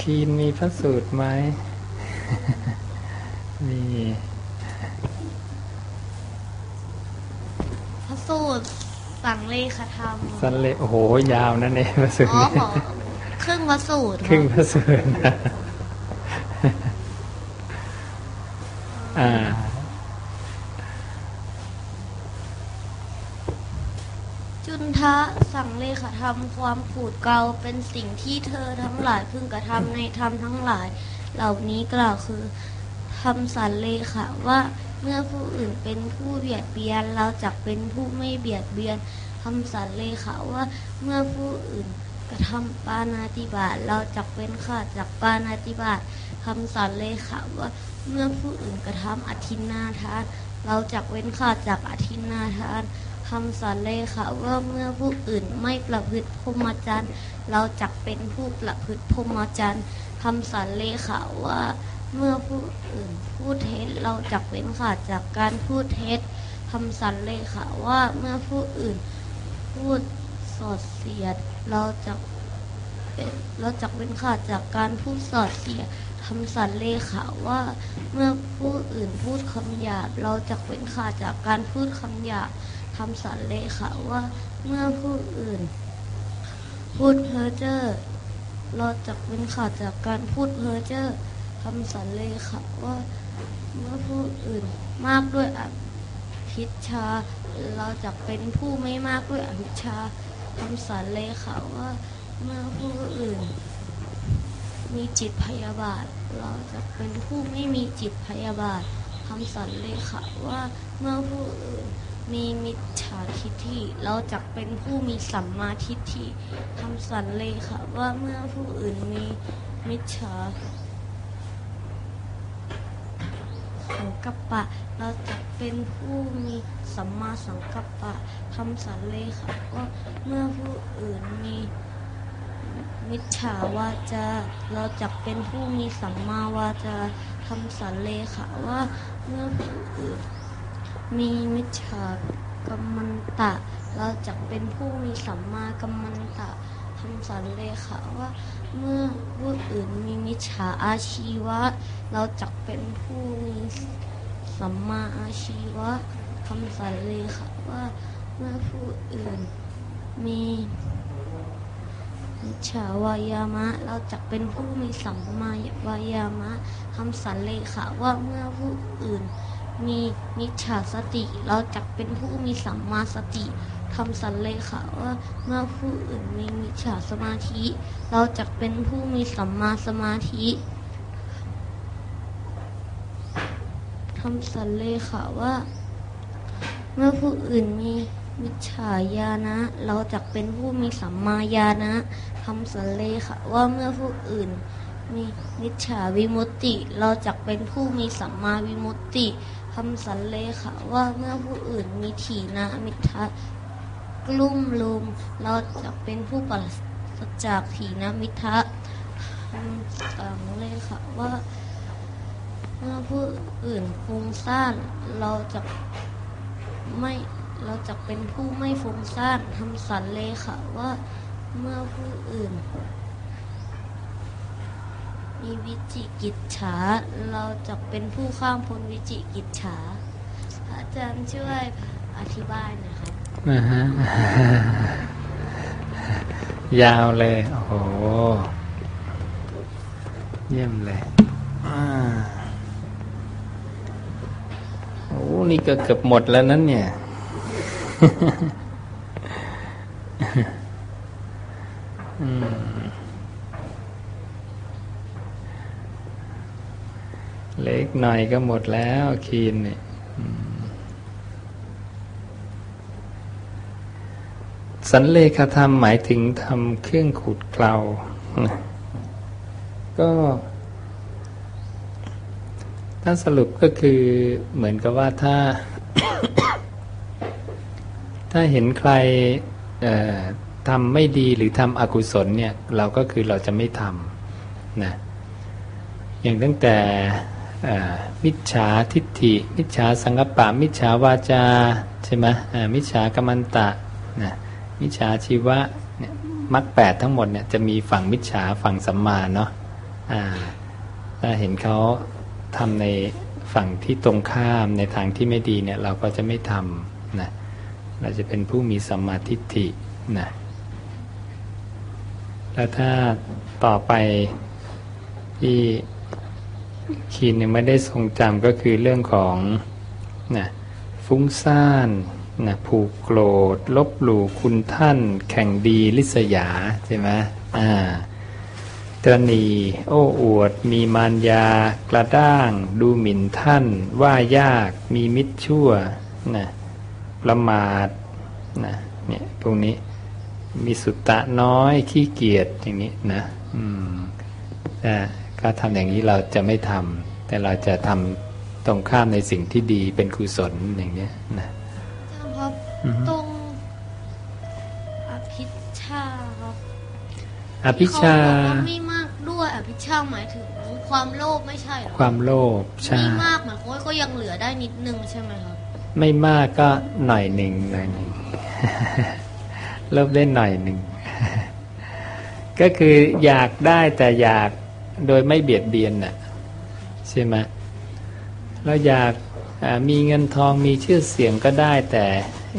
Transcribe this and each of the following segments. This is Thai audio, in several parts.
คีนมีพระสูตรไหม มีพระสูตรสังเลขธรรมสันเลโอ้โห ยาวนั่นเองพระสูตรอ๋อนี่ขอครึ่งพระสูตรครึ่งพระสูตรนะอ่า จุนทะ สังเลขธรรมความขูดเกลาเป็นสิ่งที่เธอทั้งหลายพึงกระทำในธรรมทั้งหลาย เหล่านี้กล่าวคือทำสันเลขาว่าเมื่อผู้อื่นเป็นผู้เบียดเบียน เราจักเป็นผู้ไม่เบียดเบียนทำสันเลขาว่าเมื่อผู้อื่นกระทำปานาติบาตเราจักเป็นข้าจากปานาติบาตทำสันเลขาว่าเมื่อผู้อื่นกระทำอธินาทาน เราจักเว้นขาดจากอธินนาทาน คำสอนเลยค่ะว่าเมื่อผู้อื่นไม่ประพฤติพรหมจรรย์ เราจักเป็นผู้ประพฤติพรหมจรรย์คำสอนเลยค่ะว่าเมื่อผู้อื่นพูดเท็จเราจักเว้นขาดจากการพูดเท็จคำสอนเลยค่ะว่าเมื่อผู้อื่นพูดสอดเสียด เราจักเป็นเราจักเว้นขาดจากการพูดสอดเสียดคำสันเลขาว่าเมื่อผู้อื่นพูดคำหยาบเราจะเว้นขาดจากการพูดคำหยาบ คำสันเลขาว่าเมื่อผู้อื่น พูดเพ้อเจ้อเราจะเว้นขาดจากการพูดเพ้อเจ้อคำสันเลขาว่าเมื่อผู้อื่นมากด้วยอภิชา เราจะเป็นผู้ไม่มากด้วยอภิชาคำสันเลขาว่าเมื่อผู้อื่น มีจิตพยาบาท เราจะเป็นผู้ไม่มีจิตพยาบาทคำสอนเลยค่ะว่าเมื่อผู้อื่น มีมิจฉาทิฏฐิเราจะเป็นผู้มีสัมมาทิฏฐิคำสอนเลยค่ะ ว่าเมื่อผู้อื่นมีมิจฉาสังกัปปะ เราจะเป็นผู้มีสัมมาสังกัปปะคำสอนเลยค่ะว่าเมื่อผู้อื่นมีมิจฉาวาจาเราจะเป็นผู้มีสัมมาวาจาทำสันเลขาว่าเมื่อผู้อื่น มีมิจฉากรรมันตะ เราจะเป็นผู้มีสัมมากัมมันตะทำสันเลขาว่า เมื่อผู้อื่นมีมิจฉาอาชีวะ เราจะเป็นผู้มีสัมมาอาชีวะทำสันเลขาว่าเมื่อผู้อื่นมีมิจฉาวายามะ เราจะเป็นผู้มีสัมมาวายามะคำสันเลขาว่าเมื่อผู้อื่น มีมิจฉาสติ เราจะเป็นผู้มีสัมมาสติคำสันเลขาว่าเมื่อผู้อื่นมีมิจฉาสมาธิ เราจะเป็นผู้มีสัมมาสมาธิคำสันเลขาว่า เมื่อผู้อื่นมีมิจฉาญาณะเราจะเป็นผู้มีสัมมาญาณะคำสันเลขาว่าเมื่อผู้อื่นมีมิจฉาวิมุตติ เราจะเป็นผู้มีสัมมาวิมุตติ คำสันเลขาว่าเมื่อผู้อื่นมีถีนามิทะกลุ่มลุม เราจะเป็นผู้ปราศจากถีนามิทะคำสันเลขาว่า เมื่อผู้อื่นฟุ้งซ่านเราจะไม่เราจะเป็นผู้ไม่ฟุ้งซ่านทำสันเลขาว่าเมื่อผู้อื่น มีวิจิกิจฉา เราจะเป็นผู้ข้ามพ้นวิจิกิจฉาอาจารย์ช่วยอธิบายนะครับนะฮะยาวเลย โอ้โห เยี่ยมเลยอ่าโอ้นี่ก็เกือบหมดแล้วนั้นเนี่ย อืม เล็กหน่อยก็หมดแล้วคีนเนี่ยสันเลขาธรรมหมายถึงทำเครื่องขูดเกลาก็ ถ้าสรุปก็คือเหมือนกับว่าถ้า ถ้าเห็นใครทำไม่ดีหรือทำอกุศลเนี่ย เราก็คือเราจะไม่ทำนะอย่างตั้งแต่ มิจฉาทิฏฐิ มิจฉาสังกปะ มิจฉาวาจาใช่ไหมมิจฉากรรมันตะนะมิจฉาชีวะมรรคแปดทั้งหมดเนี่ยจะมีฝั่งมิจฉาฝั่งสัมมาเนาะถ้าเห็นเขาทำในฝั่งที่ตรงข้ามในทางที่ไม่ดีเนี่ยเราก็จะไม่ทำนะเราจะเป็นผู้มีสัมมาทิฏฐินะแล้วถ้าต่อไปที่ คีนยังไม่ได้ทรงจำก็คือเรื่องของนะฟุ้งซ่านนะผูกโกรธ ลบหลู่คุณท่าน แข่งดีลิษยาใช่ไหมอ่าตรณีโอ้อวด มีมารยา กระด้าง ดูหมิ่นท่าน ว่ายากมีมิตรชั่วนะประมาทนะเนี่ยพวกนี้มีสุตตะน้อยขี้เกียจอย่างนี้นะ อืมแต่ก็ทำอย่างนี้เราจะไม่ทำแต่เราจะทำตรงข้ามในสิ่งที่ดีเป็นกุศลอย่างเนี้ยนะอาจารย์ครับอือฮึตรงอภิชาครับอภิชาที่เขบอกว่าไม่มากด้วยอภิชาหมายถึงความโลภไม่ใช่เหรอความโลภใช่ไม่มากหมายความว่าก็ยังเหลือได้นิดนึงใช่ไหมครับไม่มากก็หน่อยหนึ่งหน่อยหนึ่งเริ่มได้หน่อยหนึ่งก็คืออยากได้แต่อยาก โดยไม่เบียดเบียนน่ะใช่ไหมแล้วอยากมีเงินทองมีชื่อเสียงก็ได้ แต่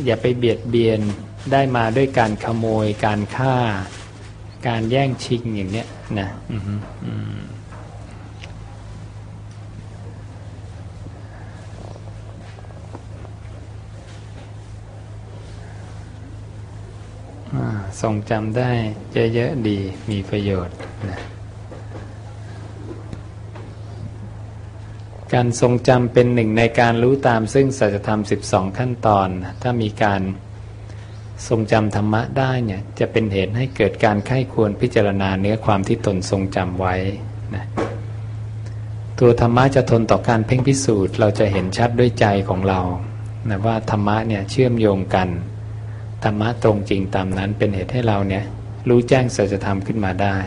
อย่าไปเบียดเบียนได้มาด้วยการขโมยการฆ่า การแย่งชิงอย่างเนี้ยนะทรงจำได้เยอะๆดีมีประโยชน์นะ การทรงจำเป็นหนึ่งในการรู้ตามซึ่งสัจธรรม 12 ขั้นตอน ถ้ามีการทรงจำธรรมะได้เนี่ยจะเป็นเหตุให้เกิดการไข้ควรพิจารณาเนื้อความที่ตนทรงจำไว้นะตัวธรรมะจะทนต่อการเพ่งพิสูจน์ เราจะเห็นชัดด้วยใจของเรานะว่าธรรมะเนี่ยเชื่อมโยงกัน ธรรมะตรงจริงตามนั้นเป็นเหตุให้เราเนี่ยรู้แจ้งสัจธรรมขึ้นมาได้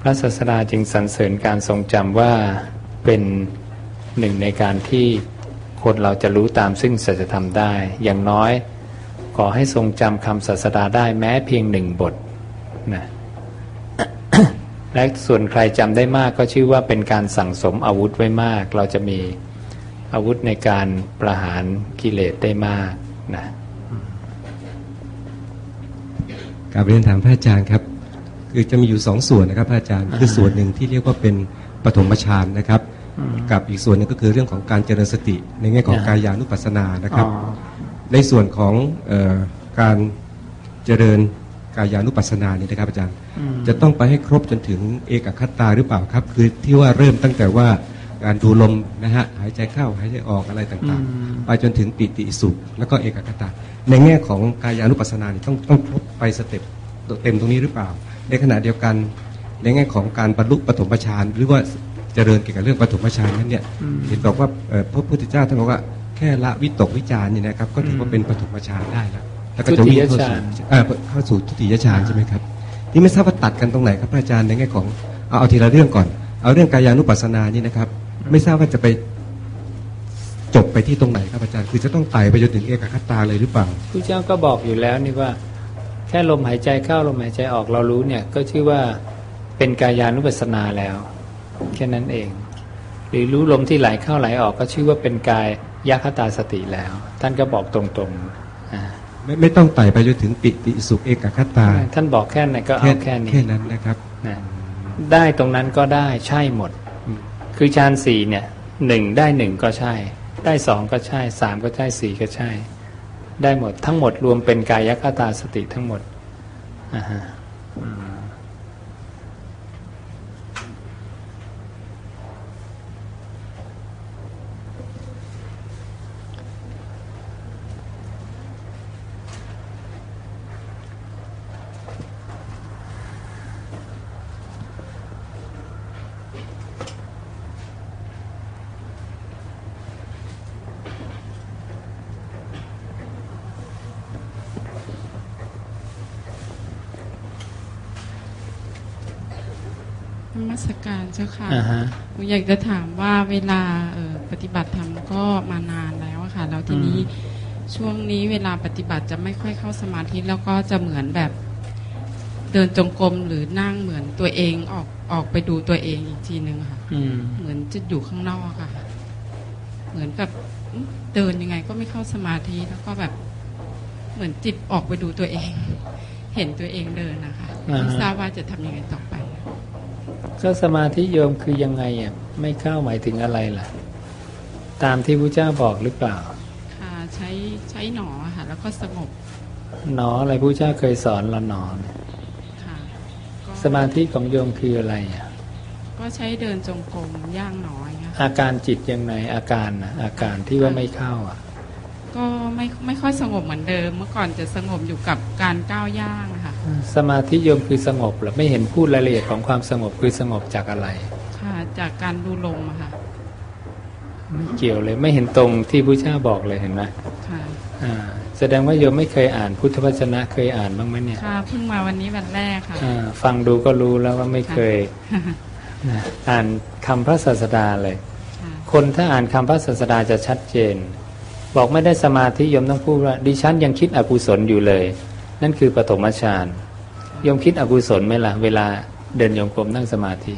พระศาสดาจึงสรรเสริญการทรงจำว่า เป็นหนึ่งในการที่คนเราจะรู้ตามซึ่งสัจธรรมได้ อย่างน้อยขอให้ทรงจำคำศาสดาได้แม้เพียงหนึ่งบทนะและส่วนใครจำได้มากก็ชื่อว่าเป็นการสั่งสมอาวุธไว้มาก เราจะมีอาวุธในการประหารกิเลสได้มากนะกราบเรียนถามพระอาจารย์ครับ คือจะมีอยู่สองส่วนนะครับพระอาจารย์คือส่วนหนึ่งที่เรียกว่าเป็นปฐมฌานนะครับ กับอีกส่วนหนึงก็คือเรื่องของการเจริญสติ ในแง่ของอ่ากายานุปัสสนานะครับอ๋อในส่วนของเออการเจริญกายานุปัสสนานี่นะครับอาจารย์อืมจะต้องไปให้ครบจนถึงเอกคตาหรือเปล่าครับ คือที่ว่าเริ่มตั้งแต่ว่าการดูลมนะฮะหายใจเข้าหายใจออกอะไรต่างอืมๆไปจนถึงปิติสุข แล้วก็เอกคตา ในแง่ของกายานุปัสสนานี่ต้องต้องครบไปสเต็ปเต็มตรงนี้หรือเปล่า ในขณะเดียวกันในแง่ของการบรรลุปฐมฌานหรือว่า เจริญเกี่ยวกับเรื่องปฐมฌานนั้นเนี่ยอืมเห็นบอกว่าเอ่อพระพุทธเจ้าท่านบอกว่าแค่ละวิตกวิจารณ์เนี่ยนะครับ ก็ถือว่าเป็นปฐมฌานได้แล้วแล้วก็จะวิ่งเข้าทุติยสู่ฌานเอ่อเข้าสู่ทุติยฌานใช่ไหมครับนี่ไม่ทราบว่าตัดกันตรงไหนครับพระอาจารย์ในแง่ของเอาเอาทีละเรื่องก่อน เอาเรื่องกายานุปัสสนานี่นะครับ ไม่ทราบว่าจะไปจบไปที่ตรงไหนครับอาจารย์คือจะต้องไต่ไปจนถึงเอกคตาเลยหรือเปล่าพระเจ้าก็บอกอยู่แล้วนี่ว่า แค่ลมหายใจเข้าลมหายใจออกเรารู้เนี่ยก็ชื่อว่าเป็นกายานุปัสสนาแล้ว แค่นั้นเอง หรือรู้ลมที่ไหลเข้าไหลออกก็ชื่อว่าเป็นกายยัคตาสติแล้ว ท่านก็บอกตรงๆอ่าไม่ไม่ต้องไต่ไปจนถึงปิติสุขเอกคตา ท่านบอกแค่ไหนก็เอาแค่นี้แค่นั้นนะครับนะได้ตรงนั้นก็ได้ใช่หมด คือฌานสี่เนี่ยหนึ่งได้หนึ่งก็ใช่ ได้สองก็ใช่สามก็ใช่สี่ก็ใช่ ได้หมดทั้งหมดรวมเป็นกายคตาสติทั้งหมดอ่าฮะ จ้าค่ะอ่าฮะหนูอยากจะถามว่าเวลาเอ่อปฏิบัติธรรมก็มานานแล้วอะค่ะแล้วทีนี้อืช่วงนี้เวลาปฏิบัติจะไม่ค่อยเข้าสมาธิแล้วก็จะเหมือนแบบเดินจงกรมหรือนั่งเหมือนตัวเองออกออกไปดูตัวเองอีกทีหนึ่งค่ะอืมเหมือนจะอยู่ข้างนอกอะค่ะ เหมือนกับอืมเดินยังไงก็ไม่เข้าสมาธิแล้วก็แบบเหมือนจิตออกไปดูตัวเอง เห็นตัวเองเดินนะคะไม่ทราบว่าจะทำยังไงต่อไป ก็สมาธิโยมคือยังไงอะไม่เข้าหมายถึงอะไรล่ะ ตามที่พระเจ้าบอกหรือเปล่าค่ะใช้ใช้หนอค่ะแล้วก็สงบหนออะไรพระเจ้าเคยสอนเราหนอเนี่ยค่ะก็สมาธิของโยมคืออะไรอะก็ใช้เดินจงกรมย่างหนออย่างเงี้ยค่ะอาการจิตยังไงอาการนะอาการที่ว่าไม่เข้าอะ ก็ไม่ไม่ค่อยสงบเหมือนเดิม เมื่อก่อนจะสงบอยู่กับการก้าวย่างอะค่ะ สมาธิโยมคือสงบเหรอไม่เห็นพูดรายละเอียดของความสงบคือสงบจากอะไร ค่ะ จากการดูลมอะค่ะ ไม่เกี่ยวเลยไม่เห็นตรงที่พระเจ้าบอกเลยเห็นไหมค่ะอ่าแสดงว่าโยมไม่เคยอ่านพุทธวจนะเคยอ่านบ้างไหมเนี่ย ค่ะเพิ่งมาวันนี้วันแรกค่ะอ่าฟังดูก็รู้แล้วว่าไม่เคยนะอ่านคำพระศาสดาเลยค่ะคนถ้าอ่านคำพระศาสดาจะชัดเจน บอกไม่ได้สมาธิโยมต้องพูดว่าดิฉันยังคิดอกุศลอยู่เลย นั่นคือปฐมฌานโยมคิดอกุศลไหมล่ะ เวลาเดินโยมกลมนั่งสมาธิ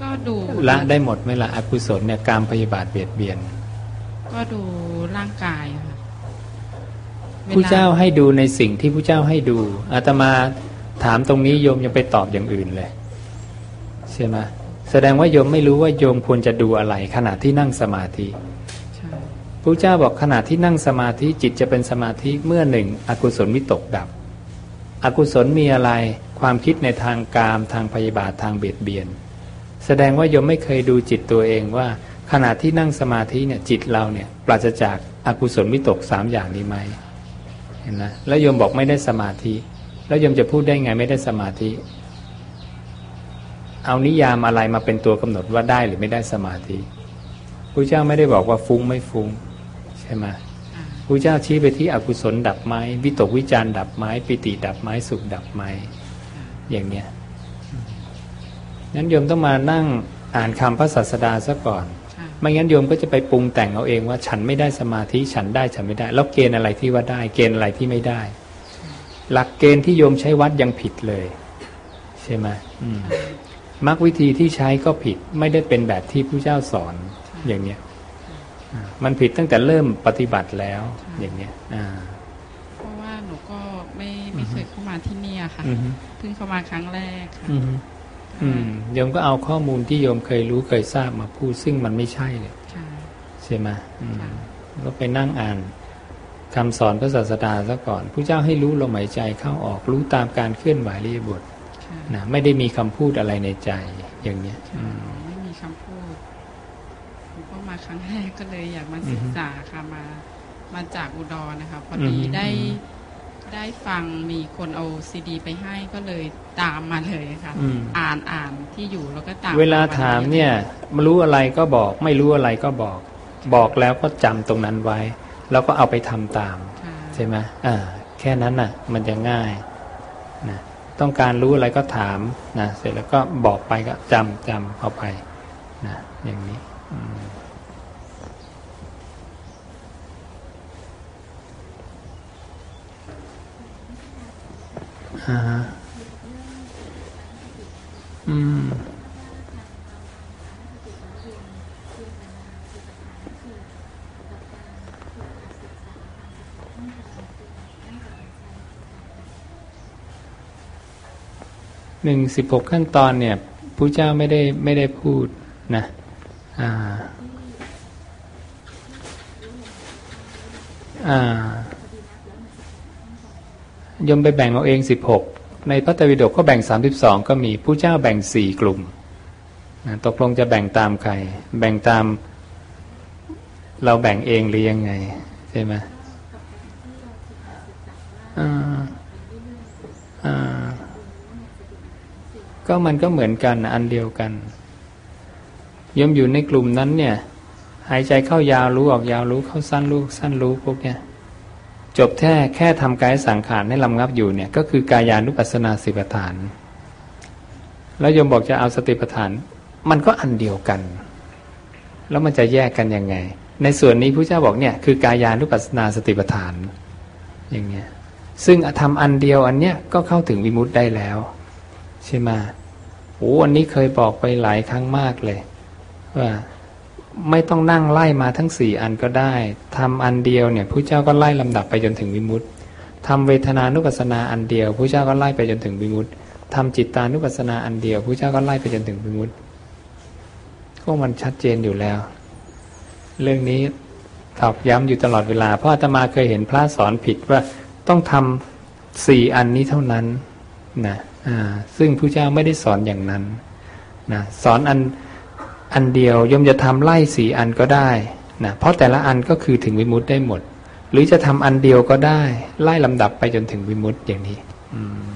ก็ดูละได้หมดไหมล่ะอกุศลเนี่ยการพยาบาทเบียดเบียน ก็ดูร่างกายค่ะวลผู้เจ้าให้ดูในสิ่งที่ผู้เจ้าให้ดูอาตมาถามตรงนี้โยมยังไปตอบอย่างอื่นเลยใช่ไหมแสดงว่าโยมไม่รู้ว่าโยมควรจะดูอะไรขณะที่นั่งสมาธิใช่ พระเจ้าบอกขณะที่นั่งสมาธิจิตจะเป็นสมาธิเมื่อหนึ่งอกุศลวิตกดับ อกุศลมีอะไรความคิดในทางกามทางพยาบาททางเบียดเบียน แสดงว่าโยมไม่เคยดูจิตตัวเองว่า ขณะที่นั่งสมาธิเนี่ยจิตเราเนี่ยปราศจากอากุศลวิตกสามอย่างนี้ไหมเห็นไหมแล้วโยมบอกไม่ได้สมาธิ แล้วโยมจะพูดได้ไงไม่ได้สมาธิ เอานิยามอะไรมาเป็นตัวกำหนดว่าได้หรือไม่ได้สมาธิพระเจ้าไม่ได้บอกว่าฟุ้งไม่ฟุ้ง ใช่ไหมอ่าพระเจ้าชี้ไปที่อกุศลดับไหมวิตกวิจารณ์ดับไหมปิติดับไหมสุขดับไหมอย่างเนี้ยงั้นโยมต้องมานั่งอ่านคำพระศาสดาซะก่อนค่ะไม่งั้นโยมก็จะไปปรุงแต่งเอาเองว่าฉันไม่ได้สมาธิฉันได้ฉันไม่ได้ แล้วเกณฑ์อะไรที่ว่าได้ เกณฑ์อะไรที่ไม่ได้ หลักเกณฑ์ที่โยมใช้วัดยังผิดเลย ใช่ไหมอืมมรรควิธีที่ใช้ก็ผิดไม่ได้เป็นแบบที่ผู้เจ้าสอนอย่างเนี้ยอ่า มันผิดตั้งแต่เริ่มปฏิบัติแล้วอย่างเนี้ยอ่าเพราะว่าหนูก็ไม่ไม่เคยเข้ามาที่เนี่ยค่ะอือฮึเพิ่งเข้ามาครั้งแรกค่ะอือฮึอืมโยมก็เอาข้อมูลที่โยมเคยรู้เคยทราบมาพูดซึ่งมันไม่ใช่เลยค่ะใช่ไหมอืมค่ะก็ไปนั่งอ่านคำสอนพระศาสดาซะก่อนผู้เจ้าให้รู้ลมหายใจเข้าออกรู้ตามการเคลื่อนไหวเรียบทค่ะนะไม่ได้มีคำพูดอะไรในใจอย่างเนี้ยอืม ไม่มีคำพูดหนูก็มาครั้ง แรกก็เลยอยากมาศึกษาค่ะมามาจากอุดรนะคะพอดีอืมได้ได้ฟังมีคนเอาซีดี ไปให้ก็เลยตามมาเลยค่ะอืมอ่านอ่านที่อยู่แล้วก็ตาม เวลาถามเนี่ยไม่รู้อะไรก็บอก ไม่รู้อะไรก็บอก บอกแล้วก็จำตรงนั้นไว้ แล้วก็เอาไปทำตามค่ะใช่ไหมอ่าแค่นั้นน่ะ มันจะง่ายนะต้องการรู้อะไรก็ถามนะเสร็จแล้วก็บอกไปก็จำจำเอาไปนะอย่างนี้ อ่าฮะอืมหนึ่งสิบหกขั้นตอนเนี่ยพระเจ้าไม่ได้ไม่ได้พูดนะ อ่า อ่า ยมไปแบ่งเอาเองสิบหกในพระไตรปิฎกก็แบ่งสามสิบสองก็มีผู้เจ้าแบ่งสี่กลุ่มนะตกลงจะแบ่งตามใคร แบ่งตาม เราแบ่งเองหรือยังไง ใช่ไหมอ่าอ่าก็มันก็เหมือนกันอันเดียวกันยมอยู่ในกลุ่มนั้นเนี่ย หายใจเข้ายาวรู้ออกยาวรู้เข้าสั้นรู้สั้นรู้พวกเนี้ย จบแค่แค่ทำกายสังขารให้ลำงับอยู่เนี่ยก็คือกายานุปัสสนาสิบฐาน แล้วโยมบอกจะเอาสติปัฏฐาน มันก็อันเดียวกัน แล้วมันจะแยกกันยังไง ในส่วนนี้พระเจ้าบอกเนี่ยคือกายานุปัสสนาสติปัฏฐาน อย่างเงี้ยซึ่งทำอันเดียวอันเนี้ยก็เข้าถึงวิมุตติได้แล้ว ใช่ไหมโอ้อันนี้เคยบอกไปหลายครั้งมากเลย ว่า ไม่ต้องนั่งไล่มาทั้งสี่อันก็ได้ทำอันเดียวเนี่ยผู้เจ้าก็ไล่ลำดับไปจนถึงวิมุตติทำเวทนานุปัสสนาอันเดียวผู้เจ้าก็ไล่ไปจนถึงวิมุตติทำจิตตานุปัสสนาอันเดียวผู้เจ้าก็ไล่ไปจนถึงวิมุตติก็มันชัดเจนอยู่แล้ว เรื่องนี้ตอบย้ำอยู่ตลอดเวลา เพราะอาตมาเคยเห็นพระสอนผิดว่าต้องทำสี่อันนี้เท่านั้นนะอ่าซึ่งผู้เจ้าไม่ได้สอนอย่างนั้นนะสอนอัน อันเดียวยมจะทำไล่สี่อันก็ได้นะเพราะแต่ละอันก็คือถึงวิมุตได้หมด หรือจะทำอันเดียวก็ได้ ไล่ลำดับไปจนถึงวิมุตอย่างนี้อืม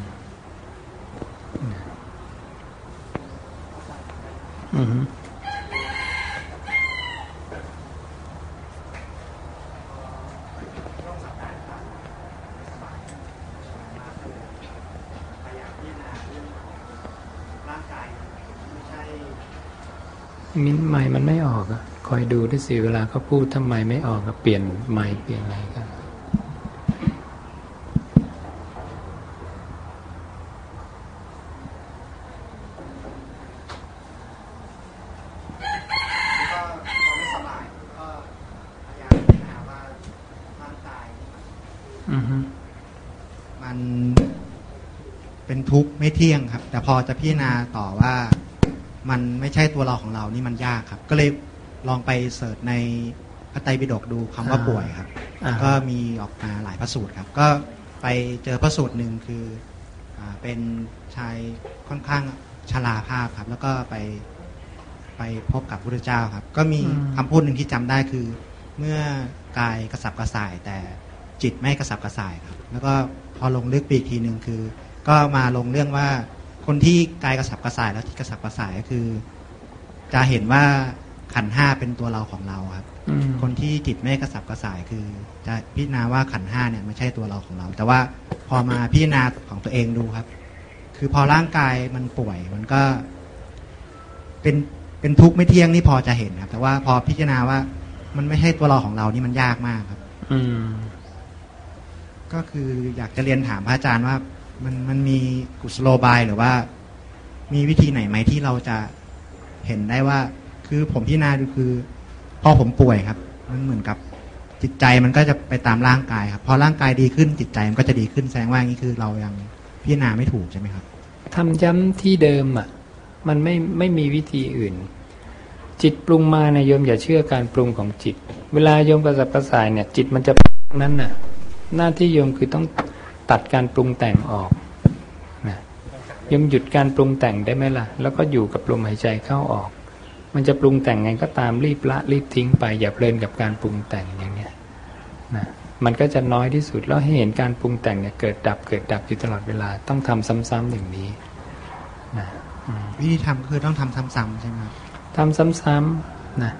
อืม มิ้นท์ไม้มันไม่ออกอะคอยดูด้วยสิเวลาเขาพูดทำไมไม่ออกอะเปลี่ยนไม้เปลี่ยนอะไรกันก็พอไม่สบายก็พยายามพิจารณาว่าร่างกายอือฮึมันเป็นทุกข์ไม่เที่ยงครับ แต่พอจะพิจารณาต่อว่า มันไม่ใช่ตัวเราของเรานี่มันยากครับ ก็เลยลองไปเสิร์ชในพระไตรปิฎกดูคำว่าป่วยครับอ่าก็มีออกมาหลายพระสูตรครับ ก็ไปเจอพระสูตรหนึ่งคืออาเป็นชายค่อนข้างชราภาพครับ แล้วก็ไปไปพบกับพระพุทธเจ้าครับ ก็มีคำพูดหนึ่งที่จำได้คือ เมื่อกายกระสับกระส่ายแต่จิตไม่กระสับกระส่ายครับ แล้วก็พอลงลึกไปอีกทีหนึ่งคือ ก็มาลงเรื่องว่า คนที่กายกระสับกระส่ายแล้วที่กระสับกระส่ายก็คือ จะเห็นว่าขันธ์ห้าเป็นตัวเราของเราครับอืมคนที่จิตไม่กระสับกระส่ายคือ จะพิจารณาว่าขันธ์ห้าเนี่ยไม่ใช่ตัวเราของเรา แต่ว่าพอมาพิจารณาของตัวเองดูครับ คือพอร่างกายมันป่วย มันก็ เป็นเป็นทุกข์ไม่เที่ยงนี่พอจะเห็นครับ แต่ว่าพอพิจารณาว่ามันไม่ใช่ตัวเราของเรานี่มันยากมากครับ อืมก็คืออยากจะเรียนถามพระอาจารย์ว่า มันมันมีกุศโลบายหรือว่า มีวิธีไหนไหมที่เราจะเห็นได้ว่า คือผมพิจารณาดูคือพอผมป่วยครับ มันเหมือนกับจิตใจมันก็จะไปตามร่างกายครับพอร่างกายดีขึ้นจิตใจมันก็จะดีขึ้นแสดงว่างนี้คือเรายังพิจารณาไม่ถูกใช่ไหมครับทำย้ำที่เดิมอะ มันไม่ไม่มีวิธีอื่น จิตปรุงมาเนี่ยโยมอย่าเชื่อการปรุงของจิต เวลาโยมกระสับกระส่ายเนี่ย จิตมันจะนั้นน่ะ หน้าที่โยมคือต้อง ตัดการปรุงแต่งออกนะโยมหยุดการปรุงแต่งได้ไหมล่ะ แล้วก็อยู่กับลมหายใจเข้าออก มันจะปรุงแต่งไงก็ตามรีบละรีบทิ้งไป อย่าเพลินกับการปรุงแต่งอย่างเนี้ยนะมันก็จะน้อยที่สุดแล้วให้เห็นการปรุงแต่งเนี่ยเกิดดับเกิดดับอยู่ตลอดเวลาต้องทำซ้ำๆอย่างนี้นะอืมวิธีทำก็คือต้องทำซ้ำๆใช่ไหมครับทำซ้ำๆนะ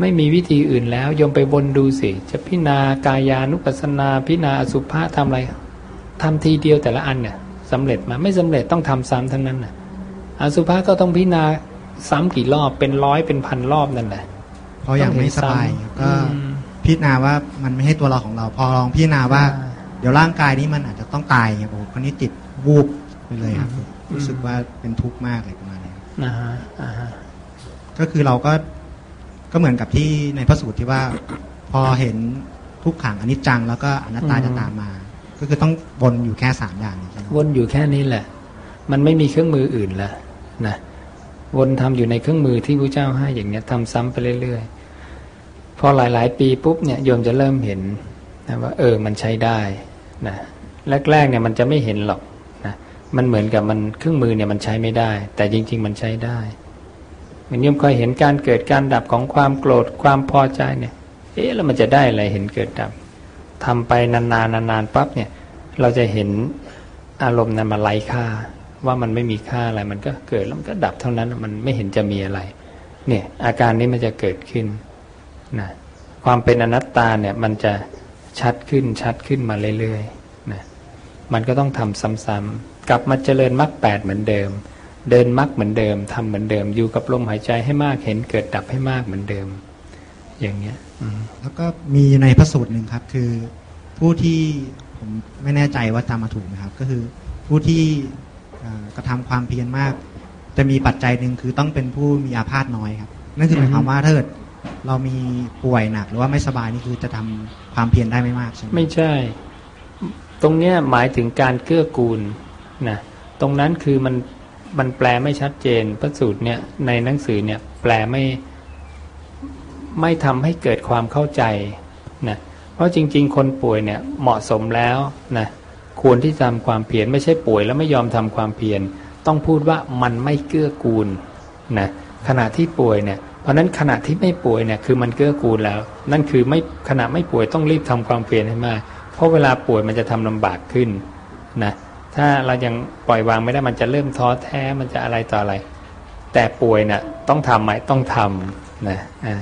ไม่มีวิธีอื่นแล้วโยมไปวนดูสิ จะพิจารณากายานุปัสสนาพิจารณาอสุภะทำอะไร ทำทีเดียวแต่ละอันเนี่ยสำเร็จมาไม่สำเร็จต้องทำซ้ำทั้งนั้นน่ะอสุภะก็ต้องพิจารณาซ้ำกี่รอบเป็นร้อยเป็นพันรอบนั่นแหละเพราะอย่างไม่สบายครับก็อืมพิจารณาว่ามันไม่ใช่ตัวเราของเรา พอลองพิจารณาว่าอ่า เดี๋ยวร่างกายนี้มันอาจจะต้องตายไงผมคนนี้จิตวูบไปเลยครับอืมรู้สึกว่าเป็นทุกข์มากเลยประมาณนี้ครับนะฮะอ่าฮะก็คือเราก็ก็เหมือนกับที่ในพระสูตรที่ว่า พอเห็นทุกขังอนิจจังแล้วก็อนัตตาจะตามมา ก็คือต้องวนอยู่แค่สามอย่างนี้ใช่ไหมวนอยู่แค่นี้แหละ มันไม่มีเครื่องมืออื่นล้วนะวนทำอยู่ในเครื่องมือที่พระเจ้าให้อย่างเนี้ยทำซ้ำไปเรื่อยๆพอหลายๆ ปีปุ๊บเนี่ยโยมจะเริ่มเห็นนะว่า เออมันใช้ได้นะแรกๆเนี่ยมันจะไม่เห็นหรอกนะมันเหมือนกับมันเครื่องมือเนี่ยมันใช้ไม่ได้ แต่จริง ๆ มันใช้ได้มือนโยมเคยเห็นการเกิดการดับของความโกรธความพอใจเนี่ย เอ๊ะแล้วมันจะได้อะไรเห็นเกิดดับ ทำไปนานๆนานๆปั๊บเนี่ย เราจะเห็นอารมณ์นั้นมาไร้ค่า ว่ามันไม่มีค่าอะไรมันก็เกิดแล้วมันก็ดับเท่านั้นมันไม่เห็นจะมีอะไร เนี่ย อาการนี้มันจะเกิดขึ้นนะความเป็นอนัตตาเนี่ยมันจะชัดขึ้นชัดขึ้นมาเรื่อยๆนะมันก็ต้องทำซ้ำๆกลับมาเจริญมรรคแปดเหมือนเดิม เดินมรรคเหมือนเดิมทำเหมือนเดิม อยู่กับลมหายใจให้มากเห็นเกิดดับให้มากเหมือนเดิม อย่างเงี้ยอืมแล้วก็มีในพระสูตรหนึ่งครับ คือผู้ที่พผมไม่แน่ใจว่าจำมาถูกไหมครับ ก็คือผู้ที่เอ่อกระทำความเพียรมาก จะมีปัจจัยหนึ่งคือต้องเป็นผู้มีอาพาธน้อยครับนั่นคือหมายความว่าถ้าเกิดเรามีป่วยหนัก หรือว่าไม่สบายนี่คือจะทำความเพียรได้ไม่มากใช่ไหมไม่ใช่ ตรงเนี้ยหมายถึงการเกื้อกูลนะตรงนั้นคือมันมันแปลไม่ชัดเจนพระสูตรเนี่ยในหนังสือเนี่ยแปลไม่ ไม่ทำให้เกิดความเข้าใจนะเพราะจริง ๆ คนป่วยเนี่ยเหมาะสมแล้วนะควรที่จะทำความเพียรไม่ใช่ป่วยแล้วไม่ยอมทำความเพียรต้องพูดว่ามันไม่เกื้อกูลนะขณะที่ป่วยเนี่ยเพราะนั้นขณะที่ไม่ป่วยเนี่ยคือมันเกื้อกูลแล้ว นั่นคือไม่ขณะไม่ป่วยต้องรีบทำความเพียรให้มากเพราะเวลาป่วยมันจะทำลำบากขึ้นนะถ้าเรายังปล่อยวางไม่ได้มันจะเริ่มท้อแท้มันจะอะไรต่ออะไร แต่ป่วยน่ะต้องทำไหมต้องทำนะอ่า